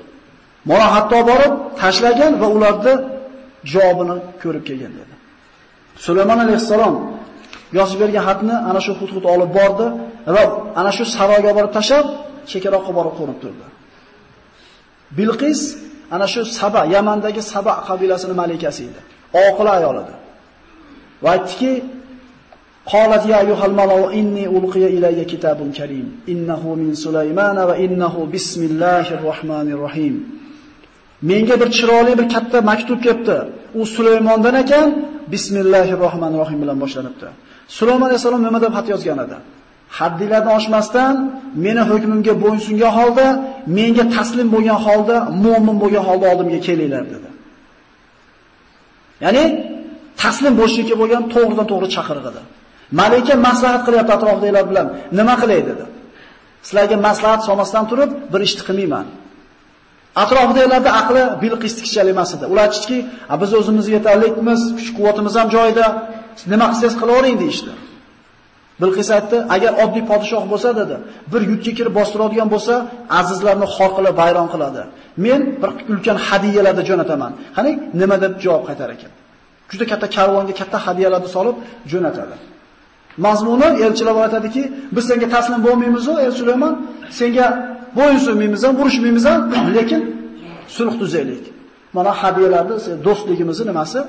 Mana hatto borib tashlagan va ularni javobini ko'rib kelgan dedi. Sulaymon alayhisalom yozib bergan xatni ana shu Hudhud olib bordi va ana shu saroyga borib tashab, chekkaroqqa borib qo'nib turdi. Bilqis ana shu Saba, Yamandagi Saba qabilasining malikasi edi. Oqila ayol edi. Va aytdiki, Qolat ya ayyuhal malau inni ulqiya ilayya kitabun karim innahu min Sulaymana va innahu bismillahir rohmanir rohim. Menga bir chiroyli bir katta maktub kelibdi. U Sulaymondan ekan, bismillahir rohmanir rohim bilan boshlanibdi. Sulaymon alayhisalom nima deb xat yozgan edi? haddinglardan oshmasdan meni hukmimga bo'ysungan holda, menga taslim bo'lgan holda, mu'min bo'lgan holda oldimga kelinglar dedi. Ya'ni taslim bo'lishga bo'lgan to'g'ridan to'g'ri chaqirig'ida. Malika maslahat qilyapti atrofdagilar bilan. Nima qilay dedi. Sizlarga maslahat solmasdan turib, bir ishni qilmayman. Atrofidagilarda aqli Bilqistikchalik emas edi. Ular aytishdiki, biz o'zimizga yetarlikmiz, kuch-quvvatimiz ham joyida, nima qilsangiz qilavering deyishdi. Bilqis aytdi, agar oddiy podshoh bo'lsa dedi, bir yurtga kirib bostiradigan bo'lsa, azizlarni xor qilib bayron qiladi. Men bir ulkan hadiyalarni jo'nataman. Qani nima deb javob qaytar ekan? Juda katta karvonga katta hadiyalarni solib jo'natadi. Mazmuni elchilar aytadiki, biz senga taslim bo'lmaymiz-ku, ey Sulaymon, senga bo'yin sunmaymiz ham, urushmaymiz ham, lekin sulh tuzaylik. Mana hadiyalarni, do'stligimizni nimasi?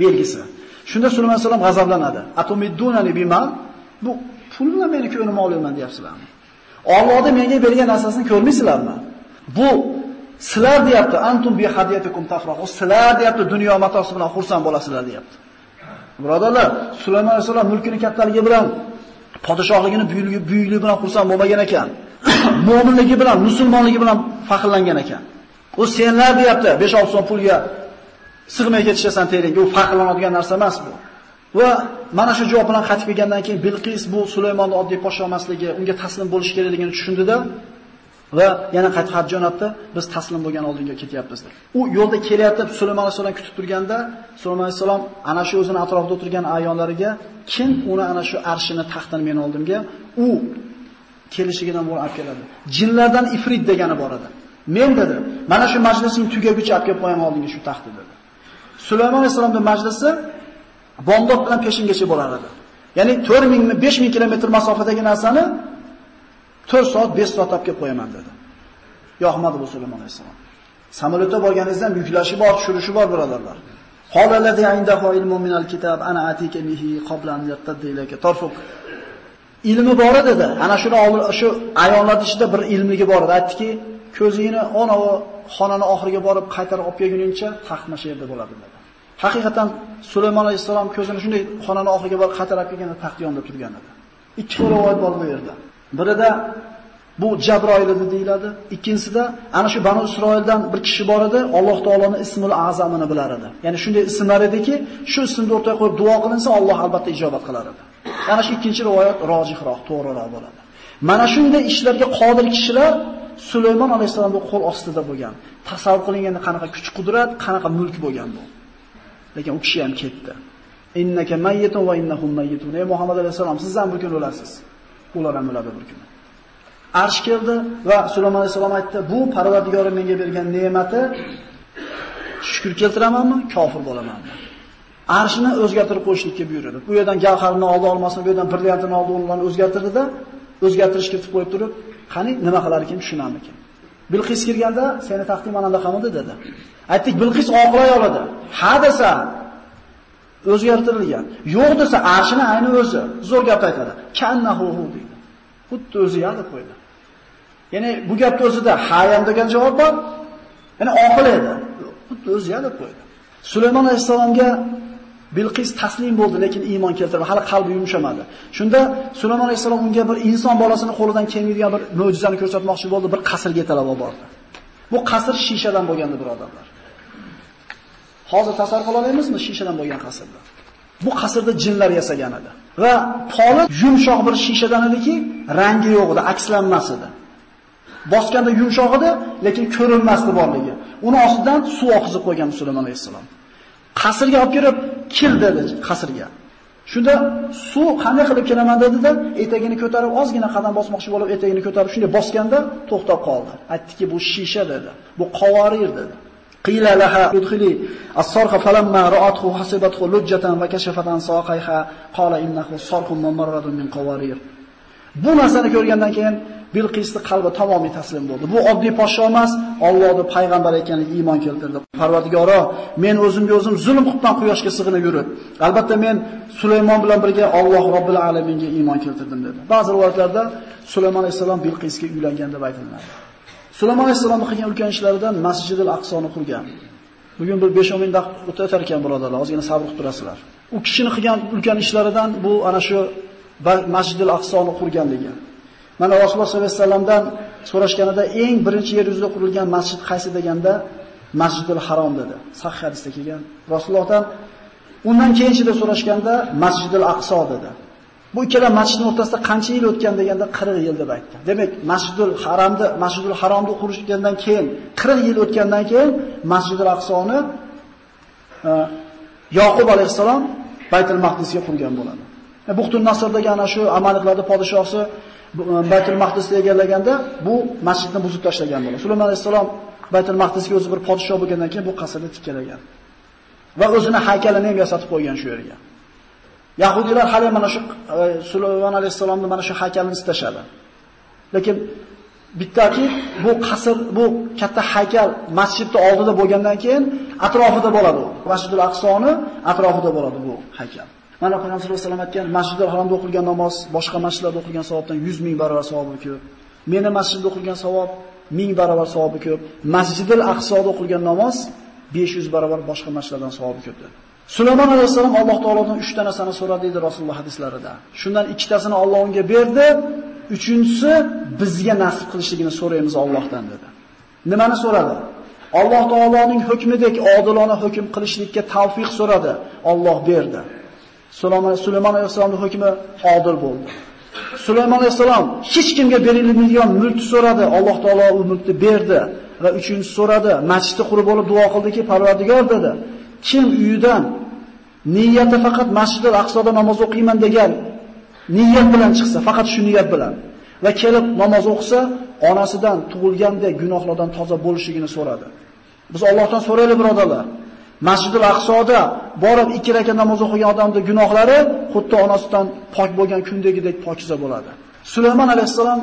belgisi. Shunda Sulaymon alayhisalom g'azablanadi. Atumiddunani bimal bu pulni meni ko'nima olaman deyapsizlarmi? Allohda menga bergan narsasini ko'rmaysizlarmi? Bu sizlar deyapti, antum bi hadiyatikum tafrahu. Sizlar deyapti, dunyo matosi bilan xursand bo'lasizlar deyapti. Birodarlar, Sulaymon alayhisalom mulkini kattaligi bilan podshohligini buyukligi bilan xursand bo'lmagan ekan. Mo'minligi bilan, musulmonligi bilan faxrlangan ekan. U senlar deyapti, 5-6 so'm pulga sig'may ketishasan teringga, u faxrlanadigan narsa emas bu. Va mana shu javob bilan qaytib kelgandan keyin Bilqis bu Sulaymonni oddiy podsho emasligi, unga taslim bo'lish kerakligini tushundida va yana qayt xat jo'natdi, biz taslim bo'lgan oldinga ketyapmiz deb. U yo'lda kelyapti, Sulaymon alayhisalom kutib turganda, Sulaymon alayhisalom ana shu o'zini atrofida o'tirgan ayonlariga kim uni ana shu arshini taxtini men oldimga, u kelishigidan bo'lib olib keladi. Jinlardan ifrit degani bor edi. Men dedi, mana shu majlisning tugaguncha olib kelib qo'yaman oldinga shu taxtni dedi. Sulaymon alayhisolamning majlisi bomdod bilan peshingacha bo'lar edi. Ya'ni 4000 ni 5000 kilometr masofadagi narsani 4 soat 5 soat olib kelib qo'yaman dedi. Yo'qmadi bu Sulaymon alayhisolam. Samolyotda borganingizda yuklashi bor, tushirishi bor birodarlar. Qolallazi indahu ilmun minal kitab ana atika bihi qabla an yattadda ilayka tarfuk. Ilmi bor edi dedi. Ana shuni shu ayollar ichida bir ilmligi bor edi. Aytdiki, ko'zingni onavi xonani oxiriga borib qaytarib olib kelguningcha taxt shu yerda bo'ladi dedi. Haqiqatan Sulaymon alayhisalom ko'zini shunday xonani oxiriga borib qatarab kelganda taxt yonida turgan edi. Ikki xil rivoyat bor bu yerda. Birida bu Jabroil edi deyiladi. Ikkinchisida ana shu Banu Isroildan bir kishi bor edi, Alloh taoloning ismul azamini bilar edi. Ya'ni shunday ismlar ediki, shu ismni o'rtaga qo'yib duo qilinsa, Alloh albatta ijobat qilar edi. Ana shu ikkinchi rivoyat rojihroq, to'g'riroq bo'ladi. Mana shunday ishlarga qodir kishilar Sulaymon alayhisolamning qo'l ostida bo'lgan. Tasavvur qilinganda qanaqa kuch-qudrat, qanaqa mulk bo'lgan bu. Lekin u kishi ham ketdi. Innaka mayyitun va innahum mayyitun. Ey Muhammad alayhisalom, siz ham bir kun o'lasiz. Ular ham o'ladi bir kun. Arsh keldi va Sulaymon alayhisalom aytdi, "Bu Parvardigorim menga bergan ne'mati shukr keltiramanmi, kofir bo'lamanmi?" Arshni o'zgartirib qo'yishlikka buyurdi. Bu yerdan gavharni oldi olmasin, bu yerdan brilliantini oldi ularni o'zgartirdida, o'zgartirish kiritib qo'yib turib, qani nima qilar ekan tushunamikin. Bilqis kirganda seni taqdim ananda qamadi dedi. Aytdik Bilqis oqil ayol. Ha desa o'zgartirilgan. Yo'q desa arshini ayni o'zi zo'r gap aytadi. Kannahu deydi. Xuddi o'zi yadi qo'ydi. Ya'ni bu gapni o'zida ha ham degan javob bor. Ya'ni oqil edi. Xuddi o'zi yadi qo'ydi. Sulaymon alayhisalomga Bilqis taslim bo'ldi, lekin iymon keltirmadi, hali qalbi yumshamadi. Shunda Sulaymon alayhisalom unga bir inson bolasini qo'lidan kelmaydigan bir mo'jizani ko'rsatmoqchi bo'ldi, bir qasrga yetalab bordi. Bu qasr shishadan bo'lgandi, birodarlar. Hozir tasavvur qila olamizmi shishadan bo'lgan qasrni? Bu qasrda jinlar yasagan edi. Va poli yumshoq bir shishadan ediki, rangi yo'q edi, akslanmas edi. Bosganda yumshoq edi, lekin ko'rinmasdi borligi. Uni ostidan suv oqizib qo'ygan Sulaymon alayhisalom. Qasrga olib kirib, kil dedi qasrga. Shunda suv qanday qilib kelaman dedi-da, etagini ko'tarib ozgina qadam bosmoqchi bo'lib etagini ko'tarib shunday bosganda to'xtab qoldi. Aytdiki, bu shisha dedi. Bu qovarir dedi. Qila laha udkhili as-sarqa falamma ra'athu hasibathu lujjatan va kashafat an saqayha qala innahu sarqun mumarradun min qawarir. Bu narsani ko'rgandan keyin Bilqisning qalbi tamomiy taslim bo'ldi. Bu oddiy podsho emas, Allohning payg'ambari ekanligiga iymon keltirdi. Parvardigoro, men o'zimga o'zim zulm qilgan quyoshga sig'inib yurib, albatta men Sulaymon bilan birga Alloh Robbil alaminga iymon keltirdim dedi. Ba'zi rivoyatlarda Sulaymon alayhisalom Bilqisga uylangan deb aytiladi. Sulaymon alayhisalomning qilgan ulkan ishlaridan Masjidil Aqsoni qurgan. Bugun bir 5-10 ming daqiqa o'tar ekan birodarlar, ozgina sabr qilib turasizlar. U kishini qilgan ulkan ishlaridan bu ana shu Masjidil Aqsoni qurganligi. Mana Rasululloh sollallohu alayhi vasallamdan so'rashganida eng birinchi yer yuzida qurilgan masjid qaysi deganda Masjidil Harom dedi. Sahih hadisda kelgan. Rasulullohdan undan keyinchida so'rashganda Masjidil Aqso dedi. Bu ikkala masjidning o'rtasida qancha yil o'tgan deganda 40 yil deb aytdi. Demak, Masjidul Haramni, Masjidul Haromni qurishgandan keyin 40 yil o'tgandan keyin Masjidul Aqsoni e, Yaqub alayhisalom Baytul Maqdisga qurgan bo'ladi. E, Buxtun Nasrdagi ana shu Amaliklarning podshosi e, Baytul Maqdisni egallaganda bu masjidni buzib tashlagan bo'ladi. Sulaymon alayhisalom Baytul Maqdisga o'zi bir podshoh bo'lgandan keyin bu qasrni tikkalagan. Va o'zini haykalini ham yasatib qo'ygan shu yerga. Yahudiylar hali mana shu e, Sulaymon alayhisalomning mana shu haykalini istashadi. Lekin bittaki bu qasr, bu katta haykal masjidning oldida bo'lgandan keyin atrofida bo'ladi u. Masjidul Aqsoni atrofida bo'ladi bu haykal. Mana Payg'ambar sollallohu alayhi vasallam aytgan, Masjidul Haromda o'qilgan namoz boshqa masjidlarda o'qilgan savobdan 100 ming barobar savobi ko'p. Meni masjidda o'qilgan savob ming barobar savobi ko'p. Masjidul Aqsoda o'qilgan namoz 500 barobar boshqa masjidlardan savobi ko'p dedi. Sulaymon alayhisalom Alloh taolodan 3 ta narsani so'radi dedi Rasululloh hadislarida. Shundan ikkitasini Alloh unga berdi, uchinchisi bizga nasib qilishligini so'raymiz Allohdan dedi. Nimani so'radi? Alloh taoloning hukmidek odilona hukm qilishlikka tavfiq so'radi. Alloh berdi. Sulaymon alayhisalomning hukmi odil bo'ldi. Sulaymon alayhisalom hech kimga berilmaydigan mulk so'radi. Alloh taolo u mulkni berdi. Va uchinchi so'radi, masjidni qurib olib duo qildiki, Parvardigor dedi. Kim uyidan niyati faqat Masjidul Aqsoda namoz o'qiyman degan niyat bilan chiqsa, faqat shu niyat bilan va kelib namoz o'qisa, onasidan tug'ilgandek gunohlardan toza bo'lishligini so'radi. Biz Allohdan so'raylik, birodarlar. Masjidul Aqsoda borib ikki rakat namoz o'qigan odamning gunohlari xuddi onasidan pok bo'lgan kundagidek pokiza bo'ladi. Sulaymon alayhisalom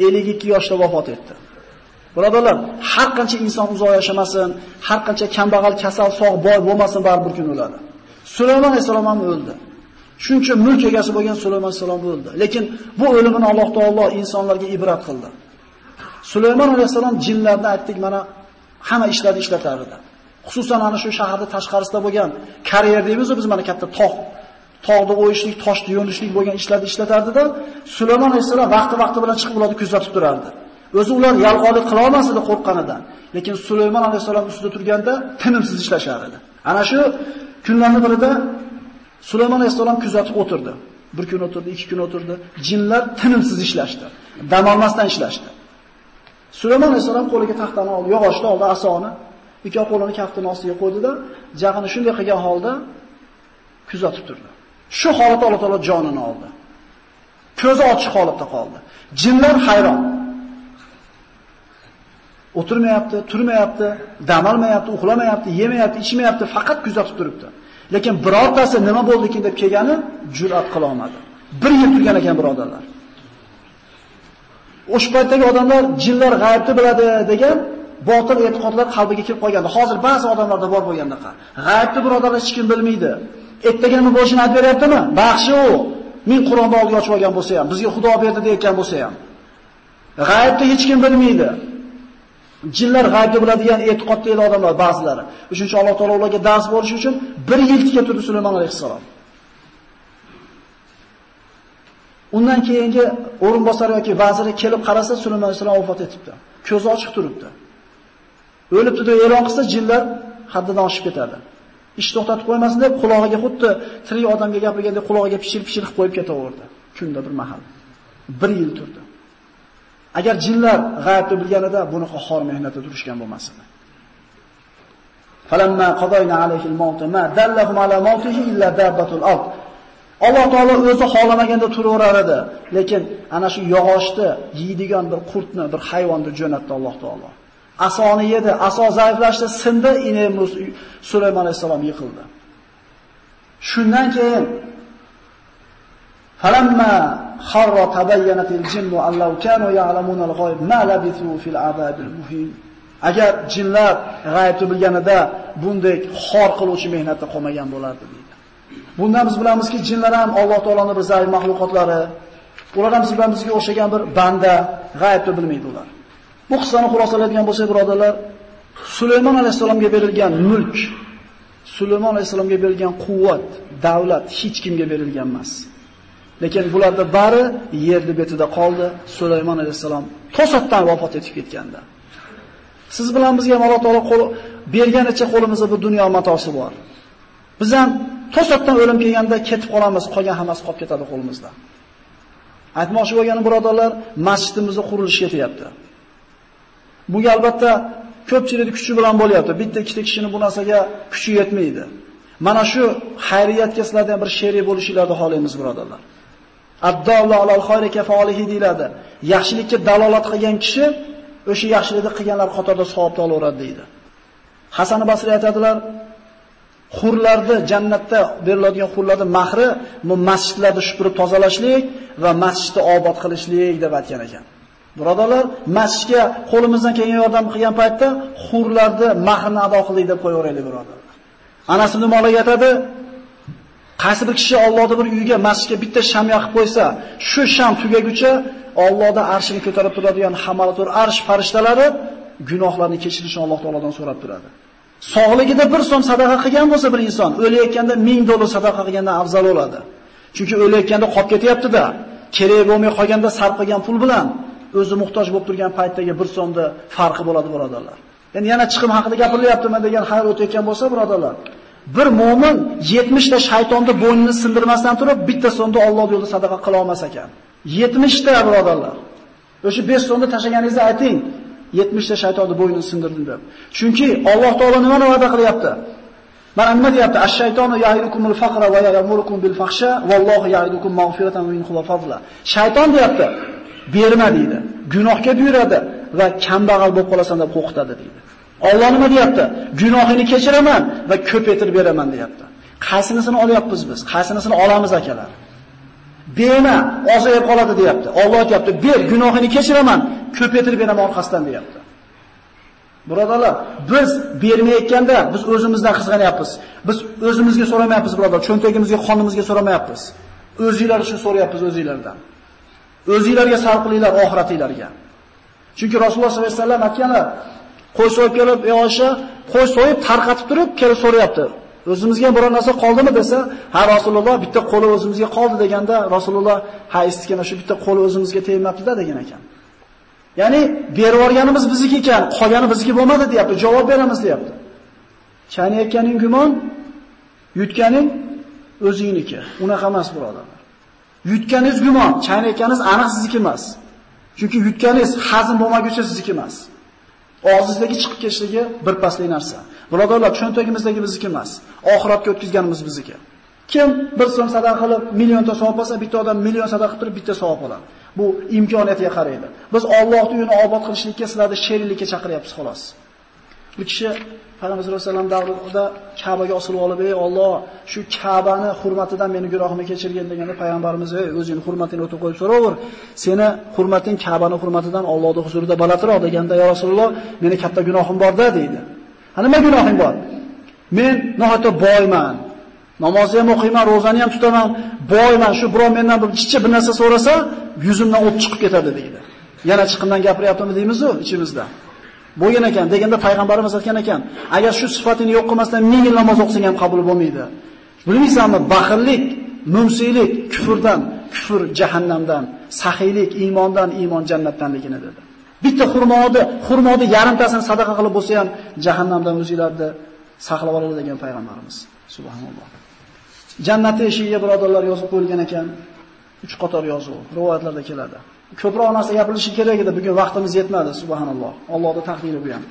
52 yoshda vafot etdi. Birodarlar, har qancha inson uzoq yashamasin, har qancha kambag'al, kasal, sog', boy bo'lmasin, baribir kun o'ladi. Sulaymon alayhisalom ham o'ldi. Shuncha mulk egasi bo'lgan Sulaymon alayhisalom o'ldi. Lekin bu o'limini Alloh taolo insonlarga ibrat qildi. Sulaymon alayhisalom jinlarni aytdik, mana hamma ishlarni ishlatar edi. Xususan ana shu shaharda tashqarisida bo'lgan karyer deymiz biz mana katta tog' tog'ni o'yishlik, toshni yo'nishlik bo'lgan ishlarni ishlatardi-da, Sulaymon alayhisalom vaqti-vaqti bilan chiqib ularni kuzatib turardi. O'zi ular yalqonlik qila olmas edi qo'rqqanidan. Lekin Sulaymon alayhisalom ustida turganda tinimsiz ishlashar edi. Ana shu kunlarning birida Sulaymon alayhisalom kuzatib o'tirdi. Bir kun o'tirdi, ikki kun o'tirdi. Jinlar tinimsiz ishlashdi. Dam olmasdan ishlashdi. Sulaymon alayhisalom qo'liga taxtani oldi, yog'ochni oldi, asoni, ikki qo'lini kaftining ostiga qo'ydi-da, jag'ini shunday qilgan holda kuzatib turdi. Shu holatda Alloh taolo jonini oldi. Ko'zi ochiq holatda qoldi. Jinlar hayron. O'tirmayapti, turmayapti, dam olmayapti, uxlamayapti, yemayapti, ichmayapti, faqat kuzatib turibdi. Lekin birortasi nima bo'ldi deb kelgani jur'at qila olmadi. Bir yil turgan ekan birodarlar. O'sha paytdagi odamlar jinlar g'aybni biladi degan botil e'tiqodlar qalbiga kirib qolgandi. Hozir ba'zi odamlarda bor bo'lgandaqa. G'aybni birodarlar hech kim bilmaydi. Ertaga bo'lishini aytib beryaptimi? Baxshi u. Men Qur'onni olib ochib olgan bo'lsa ham, bizga Xudo berdi deyotgan bo'lsa ham. G'aybni hech kim bilmaydi. Jinlar g'aybni biladigan e'tiqodda odamlar ba'zilari. Shuning uchun Alloh taolo ularga dars berish uchun 1 yil tikka turdi Sulaymon alayhissalom. Undan keyingi o'rinbosar yoki vaziri kelib qarasa Sulaymon alayhissalom vafot etibdi. Ko'zi ochiq turibdi. O'libdi deb e'lon qilsa jinlar haddidan oshib ketadi. Ish to'xtatib qo'ymasin deb qulog'iga xuddi tirik odamga gapirgandek qulog'iga pishir-pishir qilib qo'yib ketaverdi. Kunda bir mahal. 1 yil turdi. Agar jinlar g'ayibni bilganida bunaqa xor mehnatda turishgan bo'lmasin. Falamma qadayna alayhi al-maut ma dallahum ala mawtihi illa dabbatul ard. Alloh taolo o'zi xolamaganda turaverar edi, lekin ana shu yog'ochni yeydigan bir qurtni, bir hayvonni jo'natdi Alloh taolo. Asoni yedi, aso zaiflashdi, sindi, inemiz Sulaymon alayhisalom yiqildi. Shundan keyin falamma kharra tabayyanatil jinnu allau kanu ya'lamuna al-g'ayb ma labithu fil azabil muhin. Agar jinlar g'aybni bilganida bunday xor qiluvchi mehnatda qolmagan bo'lardi deydi. Bundan biz bilamizki, jinlar ham Alloh taolaning bir zaif mahluqotlari, ular ham biz bilan bizga o'xshagan bir banda, g'aybni bilmaydi ular. Bu qissani xulosalaydigan bo'lsak, birodarlar, Sulaymon alayhisalomga berilgan mulk, Sulaymon alayhisalomga berilgan quvvat, davlat hech kimga berilgan emas. Lekin bularda bari yerni betida qoldi. Sulaymon alayhisalom to'satdan vafot etib ketganda. Siz bilan bizga Alloh taolo qo'l berganicha qo'limizda bu dunyo matosi bor. Biz ham to'satdan o'lim kelganda ketib qolamiz, qolgan hammasi qolib ketadi qo'limizda. Aytmoqchi bo'lganim birodarlar, masjidimizni qurilishi ketyapti. Bunga albatta ko'pchilik kuchi bilan bo'lyapti. Bitta ikkita kishini bu narsaga kuchi yetmaydi. Mana shu xayriyatga sizlardan bir sherik bo'lishinglarni xohlaymiz birodarlar. Addallohu alal xayri kafolihi deyiladi. Yaxshilikka dalolat qilgan kishi o'sha yaxshilikni qilganlar qatorida savobni olaveradi deydi. Hasan Basri aytadilar, Xurlarni jannatda beriladigan xurlarning mahri bu masjidlarni shupurib tozalashlik va masjidni obod qilishlik deb aytgan ekan. Birodarlar, masjidga qo'limizdan kelgan yordam qilgan paytda xurlarni mahrini ado qildik deb qo'yaveraylik birodarlar. Anas ibn Malik aytadi, qaysi bir kishi Allohning bir uyiga, masjidga bitta sham yoqib qo'ysa, shu sham tugaguncha Allohda arshini ko'tarib turadigan hamalatur arsh farishtalari gunohlarni kechirishni Alloh taolodan so'rab turadi. Sog'ligida bir so'm sadaqa qilgan bo'lsa bir inson, o'layotganda 1000 dollar sadaqa qilgandan afzal bo'ladi. Chunki o'layotganda qolib ketyapti-da, kerak bo'lmay qolganda sarf qilgan pul bilan o'zi muhtoj bo'lib turgan paytdagi bir so'mda farqi bo'ladi birodarlar. Endi yana chiqim haqida gapirilyaptimi degan xayol o'tayotgan bo'lsa birodarlar, bir mo'min 70 ta shaytonni bo'ynini sindirmasdan turib, bitta so'mda Alloh yo'lida sadaqa qila olmas ekan. 70 ta birodarlar. O'sha 5 so'mni tashlaganingizni ayting. 70 ta shaytonni bo'ynini sindirdim deb. Chunki Alloh taolo nimani va'da qilyapti? Mana nima deyapti? Ash-shaytonu ya'idukumul faqra va ya'murukum bil fahsha vallohu ya'idukum mag'firatan minhu va fadla. Shayton deyapti. Berma deydi. Gunohga buyuradi va kambag'al bo'lib qolasan deb qo'rqitadi deydi. Alloh nima deyapti? Gunohingni kechiraman va ko'paytirib beraman deyapti. Qaysinisini olyapmiz biz? Qaysinisini olamiz akalar? Bema ozayib qoladi deyapti. Alloh aytayapti, ber, gunohini kechiraman, ko'paytirib beraman orqasidan deyapti. Birodarlar, biz bermayotganda biz o'zimizdan qizg'anyapmiz. Biz o'zimizga so'ramayapmiz, birodar. Cho'ntagimizga, qonimizga so'ramayapmiz. O'zingizlar uchun so'rayapmiz o'zingizlardan. O'zingizlarga sarf qilinglar oxiratinglarga. Chunki Rasululloh sollallohu alayhi vasallam aytganlar, qo'y so'yib kelib, "Ey Oysha, qo'y so'yib tarqatib turib kelib so'rayapti. O'zimizga biror narsa qoldimi desa, "Ha Rasululloh, bitta qo'li o'zimizga qoldi" deganda Rasululloh, "Ha, eskina shu bitta qo'li o'zimizga tegmabdi-da" degan ekan. Ya'ni berib olganimiz bizniki ekan, qolgani bizniki bo'lmadi deyapti, javob beramiz deyapti. Chanayotganing gumon, yutganing o'zingniki. Unaqa emas, birodarlar. Yutganingiz gumon, chaynayotganingiz aniq sizniki emas. Chunki yutganingiz hazm bo'lmaguncha sizniki emas. Og'zingizdagi chiqib ketishligi bir pastlik narsa. Birodarlar, cho'ntagimizdagi bizniki emas. Oxiratga o'tkazganimiz bizniki. Kim bir so'm sadaqa qilib millionta savob olsa, bitta odam million sadaqa qilib bitta savob oladi. Bu imkoniyatiga qaraydi. Biz Allohning uyini obod qilishlikka, sizlarni sheriklikka chaqiryapmiz xolos. Bu kishi Payg'ambar sollallohu alayhi vasallam davrida Ka'baga osilib olib, "Ey Alloh, shu Ka'bani hurmatidan meni gunohimni kechirgin" deganda payg'ambarimiz, "Ey, o'zing hurmatini o'tib qo'yib so'raver. Seni hurmating Ka'bani hurmatidan Allohning huzurida balandroq" deganda, "Ya Rasululloh, meni katta gunohim bor-da" deydi. "Ha nima gunohing bor?" "Men nihoyatda boyman. Namozni ham o'qiyman, ro'zani ham tutaman, boyman. Shu birov mendan bir kichik bir narsa so'rasa, yuzimdan o't chiqib ketadi" deydi. Yana chiqimdan gapiryaptimi deymiz-ku ichimizda. Bo'lgan ekan deganda payg'ambarimiz aytgan ekan, agar shu sifatini yo'q qilmasdan ming yil namoz o'qisang ham qabul bo'lmaydi. Bilmaysanmi, baxillik, mumsiylik kufrdan, kufr jahannamdan, saxiylik iymondan, iymon jannatdanligini dedi. Bitta xurmoni, xurmoni yarimtasini sadaqa qilib bo'lsa ham jahannamdan o'zinglarni saqlab oladi degan payg'ambarimiz. Subhanalloh. Jannatning eshigiga birodarlar yozib qo'yilgan ekan. 3 qator yozuv rivoyatlarda keladi. Ko'proq narsa gapirilishi kerak edi, bugun vaqtimiz yetmadi, subhanalloh. Allohning taqdiri bu ham.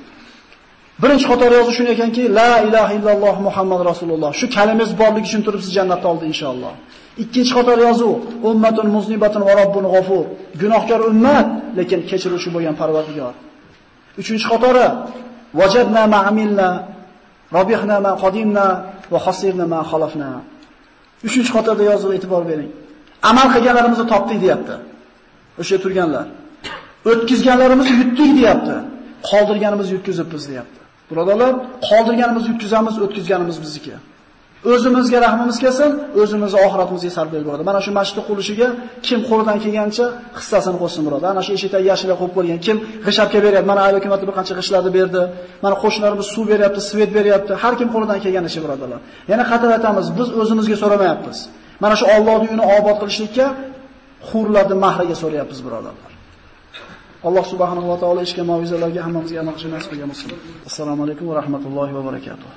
Birinchi qator yozuv shuni ekanki, la ilaha illalloh Muhammad rasululloh. Shu kalimangiz borligi uchun turib siz jannatda oldi inshaalloh. Ikkinchi qator yozuv, ummatun muznibatun va robbun g'afur. Gunohkor ummat, lekin kechiruvchi bo'lgan Parvardigor. Uchinchi qatori, vajadna ma'amilna robihna ma qadimna va khasirna ma khalafna. Uchinchi qatorda yozuv e'tibor bering. Amal qilganlarimizni topdik deyapti. O'sha turganlar. O'tkizganlarimizni yutdik deyapti. Qoldirganimizni yutkizibmiz deyapti. Birodarlar, qoldirganimizni yutkizamiz, o'tkizganimiz bizniki. O'zimizga rahmimiz kelsin, o'zimizni oxiratimizga sarf berib bo'ladi. Mana shu masjidni qurishiga kim qo'lidan kelgancha hissasini qo'shsin birodar. Ana shu eshikda yashillar qo'yib qo'ygan, kim g'ishabga beryapti. Mana ayol hukumat bir qancha g'ishlarni berdi. Mana qo'shnilarimiz suv beryapti, svet beryapti. Har kim qo'lidan kelganicha birodarlar. Yana qator aytamiz, biz o'zimizga so'ramayapmiz. Mana shu Allohning uyini obod qilishlikka hurlarni mahriga so'rayapmiz, birodarlar. Alloh subhanahu va taolo ishga mav'izalarga hammamizga amal qilishni nasib qilgan bo'lsin. Assalomu alaykum va rahmatullohi va barakatuh.